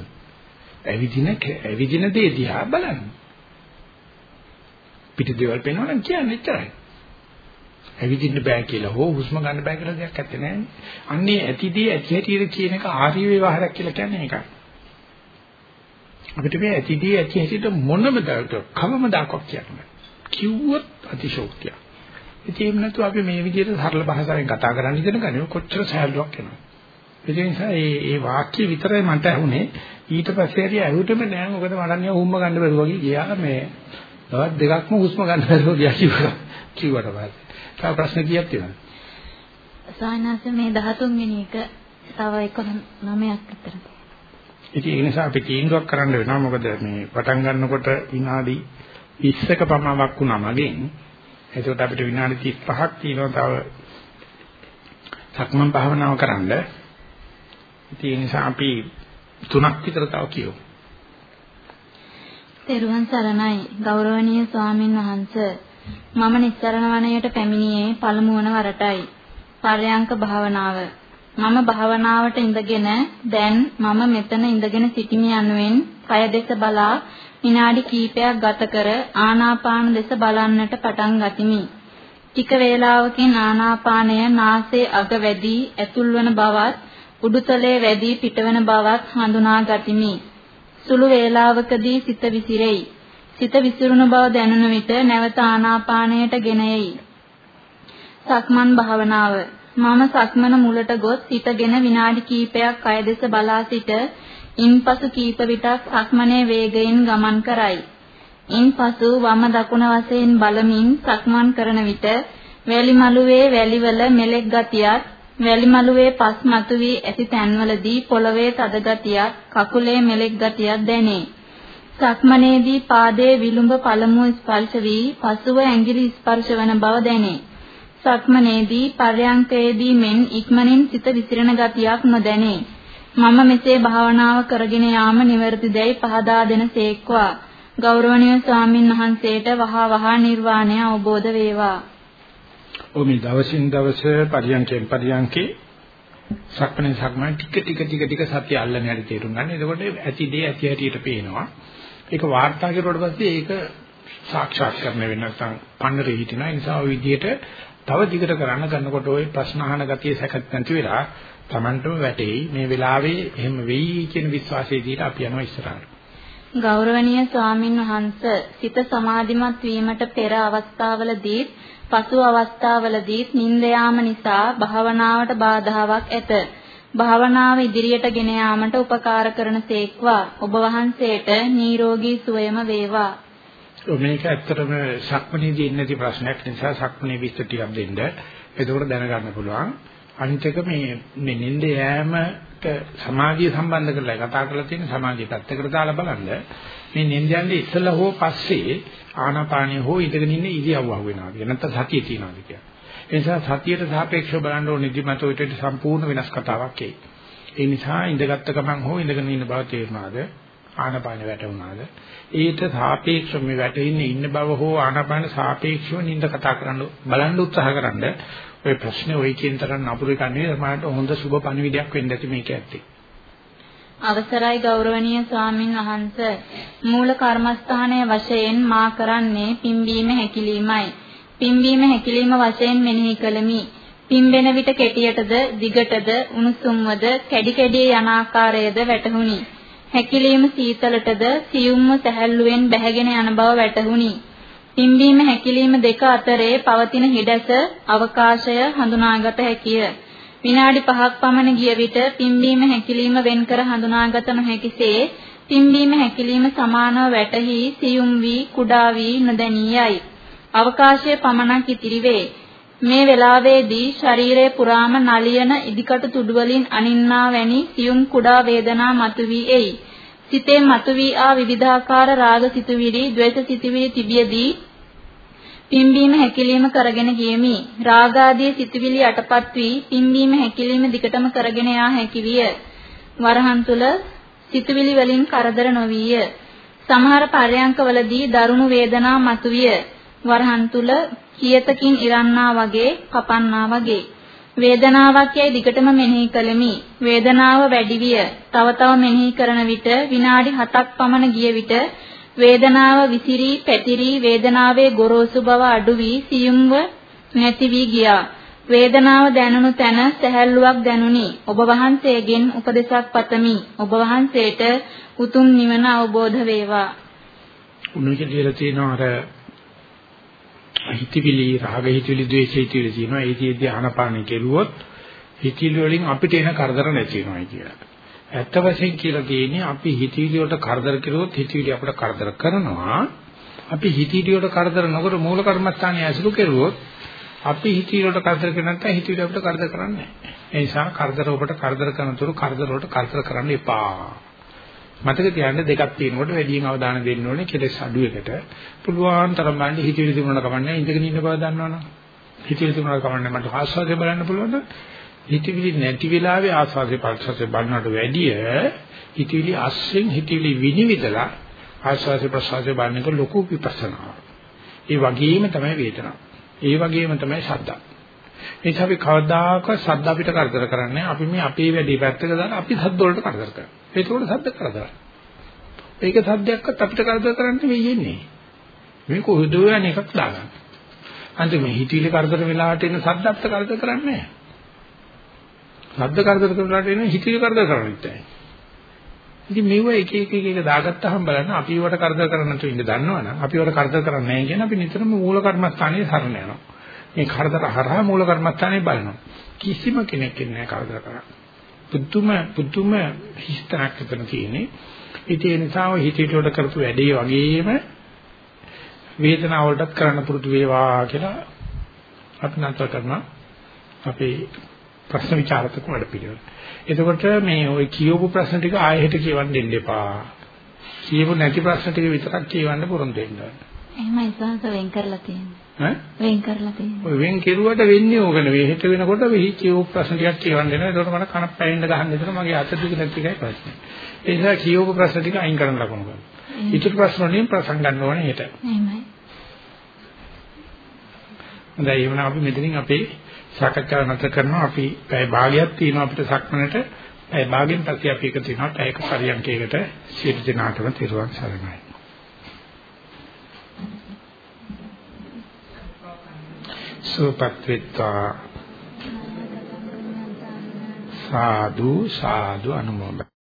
ඇවිදින ඇවිදින දේ දිහා බලන්න. පිට දේවල් පේනවනම් කියන්නේ එච්චරයි. ඇවිදින්න බෑ කියලා හෝ හුස්ම ගන්න බෑ කියලා දෙයක් ඇත්තේ නෑනේ. අන්නේ ඇතිදී ඇති හැටියට කියන එක ආර්ය ව්‍යවહાරයක් කියලා කියන්නේ ඒකයි. අපිට මේ ඇතිදී ඇති හැටියට මොනම දායක කවම දාකක් කියන්නේ. කිව්වොත් අතිශෝක්තිය. ඉතින් නැතු අපි මේ විදිහට සරල භාෂාවෙන් කතා කරන්න ඉගෙන ගන්නේ කොච්චර සහැල්ලුවක් වෙනවද? ඒ නිසා මේ මේ වාක්‍ය විතරයි මට ඇහුනේ. ඊට පස්සේ හරි ඇහුටම නෑ මොකද මට නිය හුම්ම ගන්න බැරුව වගේ ගියා මේ තවත් දෙකක්ම හුස්ම ගන්න බැරුව ගියා කිව්වා. කිව්වට පස්සේ තව ප්‍රශ්න කීයක් තියෙනවද? සායනාස මේ 13 වෙනි එක තව 19ක් විතර. ඉතින් ඒ නිසා අපි තීන්දුවක් කරන්න වෙනවා මොකද මේ පටන් ගන්නකොට විනාඩි 20ක පමණක් වුණා මගෙන්. එතකොට අපිට විනාඩි 35ක් තියෙනවා තව සක්මන් භාවනාව කරන්න. ඉතින් ඒ නිසා අපි තුනක් විතර තව කියමු. තෙරුවන් සරණයි ගෞරවනීය ස්වාමින් වහන්සේ මම නිස්සරණ වනයේට පැමිණියේ පළමු වන වරටයි. පර්යංක භාවනාව. මම භාවනාවට ඉඳගෙන දැන් මම මෙතන ඉඳගෙන සිටිමි යනුවෙන් කය දෙස බලා විනාඩි කිහිපයක් ගත කර ආනාපාන දෙස බලන්නට පටන් ගතිමි. ටික වේලාවකින් ආනාපානය නාසයේ අග වැඩි ඇතුල් වන බවත් උඩුතලයේ වැඩි පිටවන බවත් හඳුනා ගතිමි. සුළු වේලාවකදී සිත විසිරෙයි. සිත විසිරුණු බව දැනුන විට නැවත ආනාපානයට ගෙන එයි. සක්මන් භාවනාව මම සක්මන මුලට ගොස් සිටගෙන විනාඩි කිහිපයක් කය දෙස බලා සිට ඉන්පසු කීප විටක් සක්මනේ වේගයෙන් ගමන් කරයි. ඉන්පසු වම දකුණ වශයෙන් බලමින් සක්මන් කරන විට වැලි මළුවේ වැලිවල මෙලෙක් ගතියක් වැලි මළුවේ පස් මතුවී ඇති තැන්වලදී පොළවේ තද ගතියක් කකුලේ මෙලෙක් ගතියක් දැනේ. සක්මනේදී පාදයේ විලුඹ පළමුව ස්පර්ශ වී පසුව ඇඟිලි ස්පර්ශ වන බව දැනේ. සක්මනේදී පර්යංකයේදී මෙන් ඉක්මනින් සිත විසිරෙන ගතියක් නොදැනේ. මම මෙසේ භාවනාව කරගෙන යාම නිවැරදිදයි පහදා දෙන සේක්වා. ගෞරවනීය ස්වාමින් වහන්සේට වහා වහා නිර්වාණය අවබෝධ වේවා. ඔමි දවසින් දවස පරියන්කෙන් පරියන්කේ සක්මනේ සක්මන ටික ටික ටික ටික සත්‍ය අල්ලන්නේ හරි තේරුම් ගන්න. එතකොට ඇති දේ ඇති හැටියට පේනවා. ඒක වාර්තා කරුවට පස්සේ ඒක සාක්ෂාත් කරන්න වෙන නැත්නම් පන්නරේ හිටින නිසා ওই විදිහට තව දිගට කරන්න කරනකොට ওই ප්‍රශ්න අහන ගතිය සැකත් නැති වෙලා Tamanටම වැටෙයි මේ වෙලාවේ එහෙම වෙයි කියන විශ්වාසය දීලා අපි යනවා ඉස්සරහට. ගෞරවනීය ස්වාමින් වහන්සේ සිත සමාධිමත් වීමට පෙර අවස්ථාවලදී පසු අවස්ථාවලදී නිින්ද යාම නිසා භාවනාවට බාධාවක් ඇත. භාවනාව ඉදිරියට ගෙන යාමට උපකාර කරන සේක්වා ඔබ වහන්සේට නිරෝගී සුවයම වේවා. මේක ඇත්තටම සක්මණේදී ඉන්නේ නැති ප්‍රශ්නයක් නිසා සක්මණේ විස්තර ටිකක් දෙන්න. එතකොට දැනගන්න පුළුවන්. අනිත් එක මේ මේ නිින්ද යෑමට සමාධිය සම්බන්ධ කරලා කතා කරලා තියෙන සමාධිය පැත්තකට දාලා බලන්න මේ නිින්ද යන්නේ ඉස්සලා හෝ පස්සේ ආනාපානිය හෝ ඉඳගෙන ඉන්න ඉරියව්ව වෙනවා කියන නැත්නම් සතිය තියනවාද කියන. ඒ නිසා සතියට සාපේක්ෂව බලන්න ඕනේ නිදිමත උිට සම්පූර්ණ වෙනස් කතාවක් එයි. ඒ නිසා ඉඳගත්ත ගමන් හෝ ඉඳගෙන ඉන්න බව තේරුණාද? ආනාපාන වැටුණාද? ඊට සාපේක්ෂව මේ වැටෙන්නේ ඉන්න බව හෝ ආනාපාන සාපේක්ෂව නිින්ද කතා කරන්න බලන්න උත්සාහ කරන්න ඔය ප්‍රශ්නේ ඔය කියන තරම් නපුරු එකක් නෙවෙයි මට හොඳ සුබ පණිවිඩයක් වෙන්න ඇති මේක ඇත්තේ. අවසරයි ගෞරවනීය ස්වාමින් වහන්ස. මූල කර්මස්ථානයේ වශයෙන් මා කරන්නේ පිම්බීම හැකිලීමයි. පිම්බීම හැකිලීම වශයෙන් මෙනෙහි කළමි. පිම්බෙන විට කෙටියටද දිගටද උණුසුම්වද කැඩි කැඩි යන ආකාරයද වැටහුණි. හැකිලීම සීතලටද සියුම්ව සැහැල්ලුවෙන් බැහැගෙන යන බව වැටහුණි. පිම්බීම හැකිලීම දෙක අතරේ පවතින හිඩැස අවකාශය හඳුනාගත හැකිය. විනාඩි 5ක් පමණ ගිය විට පිම්බීම හැකිලිම වෙන්කර හඳුනාගත නොහැකිසේ පිම්බීම හැකිලිම සමානව වැටහි සියුම් වී කුඩා වී නොදැනියයි. අවකාශයේ පමණක් ඉතිරි වේ. මේ වෙලාවේදී ශරීරයේ පුරාම නලියන ඉදිකටු තුඩු වලින් අනින්නා වැනි සියුම් කුඩා වේදනා මතුවී එයි. සිතේ මතුවී ආ විවිධාකාර රාග සිතුවිලි, ද්වේෂ සිතුවිලි තිබියදී පිම්බීම හැකිලිම කරගෙන ගියමි. රාගාදී සිතුවිලි යටපත් වී පිම්බීම හැකිලිම දිකටම කරගෙන යා හැකි විය. වරහන් තුල සිතුවිලි වලින් කරදර නොවිය. සමහර පරයන්කවලදී දරුණු වේදනා මතුවිය. වරහන් තුල කියතකින් ඉරන්නා වගේ කපන්නා වගේ වේදනාවක් යයි දිගටම මෙනෙහි කළෙමි. වේදනාව වැඩි විය. තව තව මෙනෙහි කරන විට විනාඩි 7ක් පමණ ගිය විට වේදනාව විසිරී පැතිරී වේදනාවේ ගොරෝසු බව අඩු වී සියුම්ව නැති වී ගියා. වේදනාව දැනුණු තැන සැහැල්ලුවක් දැනුනි. ඔබ වහන්සේගෙන් උපදෙසක් පතමි. ඔබ වහන්සේට උතුම් නිවන අවබෝධ වේවා. උන්වහන්සේ කියලා තියෙනවා අර හිතවිලි රාග හිතවිලි ද්වේෂ හිතවිලි තියෙනවා. ඒ කියෙද්දී ආනපානෙ කෙරුවොත් හිතවිලි වලින් අපිට එන කරදර නැති වෙනවා කියලා. ඇත්ත වශයෙන් කියලා තියෙන්නේ අපි හිතවිලි වලට කරදර කරුවොත් හිතවිලි අපිට කරදර කරනවා. අපි හිතවිලි වලට කරදර නොකර මූල කර්මස්ථානයේ ඇසුරු කරුවොත් අපි හිතවිලි වලට කරදර කරන්නේ නැත්නම් හිතවිලි අපිට කරදර කරන්නේ නැහැ. ඒ නිසා කරදර ඔබට කරදර කරන තුරු කරදර වලට කරදර කරන්න එපා. මතක තියාගන්න දෙකක් තියෙනකොට වැඩියෙන් අවධානය දෙන්න ඕනේ කෙලෙස් අඩු එකට. පුළුවන් තරම් බලන්න හිතවිලි තිබුණා කමන්නේ ඉඳගෙන ඉන්න බව දන්නවනම්. හිතවිලි තිබුණා කමන්නේ මට ආස්වාදේ බලන්න පුළුවන්ද? හිතවිලි නැති වෙලාවේ ආස්වාදේ පරිසරේ බලනට වැඩිය හිතවිලි අස්සෙන් හිතවිලි විනිවිදලා ආස්වාදේ ප්‍රසවාසයේ බලනක ලොකු විපස්සනාවක්. ඒ වගේම තමයි වේදනාව. ඒ වගේම තමයි ශබ්දා. එනිසා අපි කවදාකවත් ශබ්ද අපිට කරදර කරන්නේ අපි මේ අපේ වැඩේ පැත්තක දාලා අපි ශබ්ද වලට කරදර කරනවා. ඒකෝට ශබ්ද කරදරයි. ඒක ශබ්දයක්වත් අපිට කරදර කරන්න වෙන්නේ. මේ කොහොමද යන්නේ එකක් දාගන්න. අන්තිමේ හිතවිලි කරදර වෙලාවට එන ශබ්දත් කරදර කරන්නේ නැහැ. ශබ්ද කරදර කරනට එන හිතිරි කරදර කරන්නේ නැහැ. ඉතින් මේව එක එක එක එක දාගත්තාම බලන්න අපි වට කරදර කරන්න නැතුව ඉන්න දන්නවනම් අපි වට කරදර කරන්නේ නැහැ කියන අපි නිතරම මූල කර්මස්ථානයේ සරණ යනවා. මේ කරදර හරහා මූල කර්මස්ථානයේ බලනවා. කිසිම කෙනෙක් ඉන්නේ නැහැ කරදර කරන්න. පුදුම පුදුම හිස්තනක් එතන තියෙන්නේ. ඉතින් ඒ නිසා ඔය හිතේට වල කරපු වැඩේ වගේම වේදනාව වලටත් කරන්න පුරුදු වේවා කියලා අපි නතර කරනවා. අපේ ප්‍රශ්න විචාරතක වැඩ පිළිවෙල. එතකොට මේ ওই කියවපු ප්‍රශ්න ටික ආයෙත් කියවන්න දෙන්න එපා. කියවපු නැති ප්‍රශ්න ටික විතරක් කියවන්න පුරුදු වෙන්න ඕනේ. එහෙමයි සාහස වෙන් කරලා තියෙන්නේ. ඈ? වෙන් කරලා තියෙන්නේ. ඔය වෙන් කෙරුවට වෙන්නේ ඕක නෙවෙයි. හෙට වෙනකොට වෙහි කියවපු ප්‍රශ්න ටිකක් කියවන්න දෙනවා. ඒකට මට කන පැයෙන්න ගහන්න දෙතර මගේ අත දුක නැති එකයි ප්‍රශ්නේ. ඒ නිසා කියවපු ප්‍රශ්න ටික අයින් කරන්න ලකුණු ගන්න. ඊට ප්‍රශ්න වලින් ප්‍රසංග ගන්න ඕනේ හෙට. එහෙමයි. හොඳයි එහෙනම් අපි මෙතනින් අපේ සාකච්ඡාව නැතර කරනවා. අපි පැය භාගයක් තියෙනවා අපිට සක්මනට. පැය භාගෙන් පස්සේ අපි එක තියෙනවා පැයක පරියන්කයකට සියලු දෙනාටම තිරුවන් සරණයි. සුවපත් වෙත්වා සාදු සාදු අනුමෝදන්.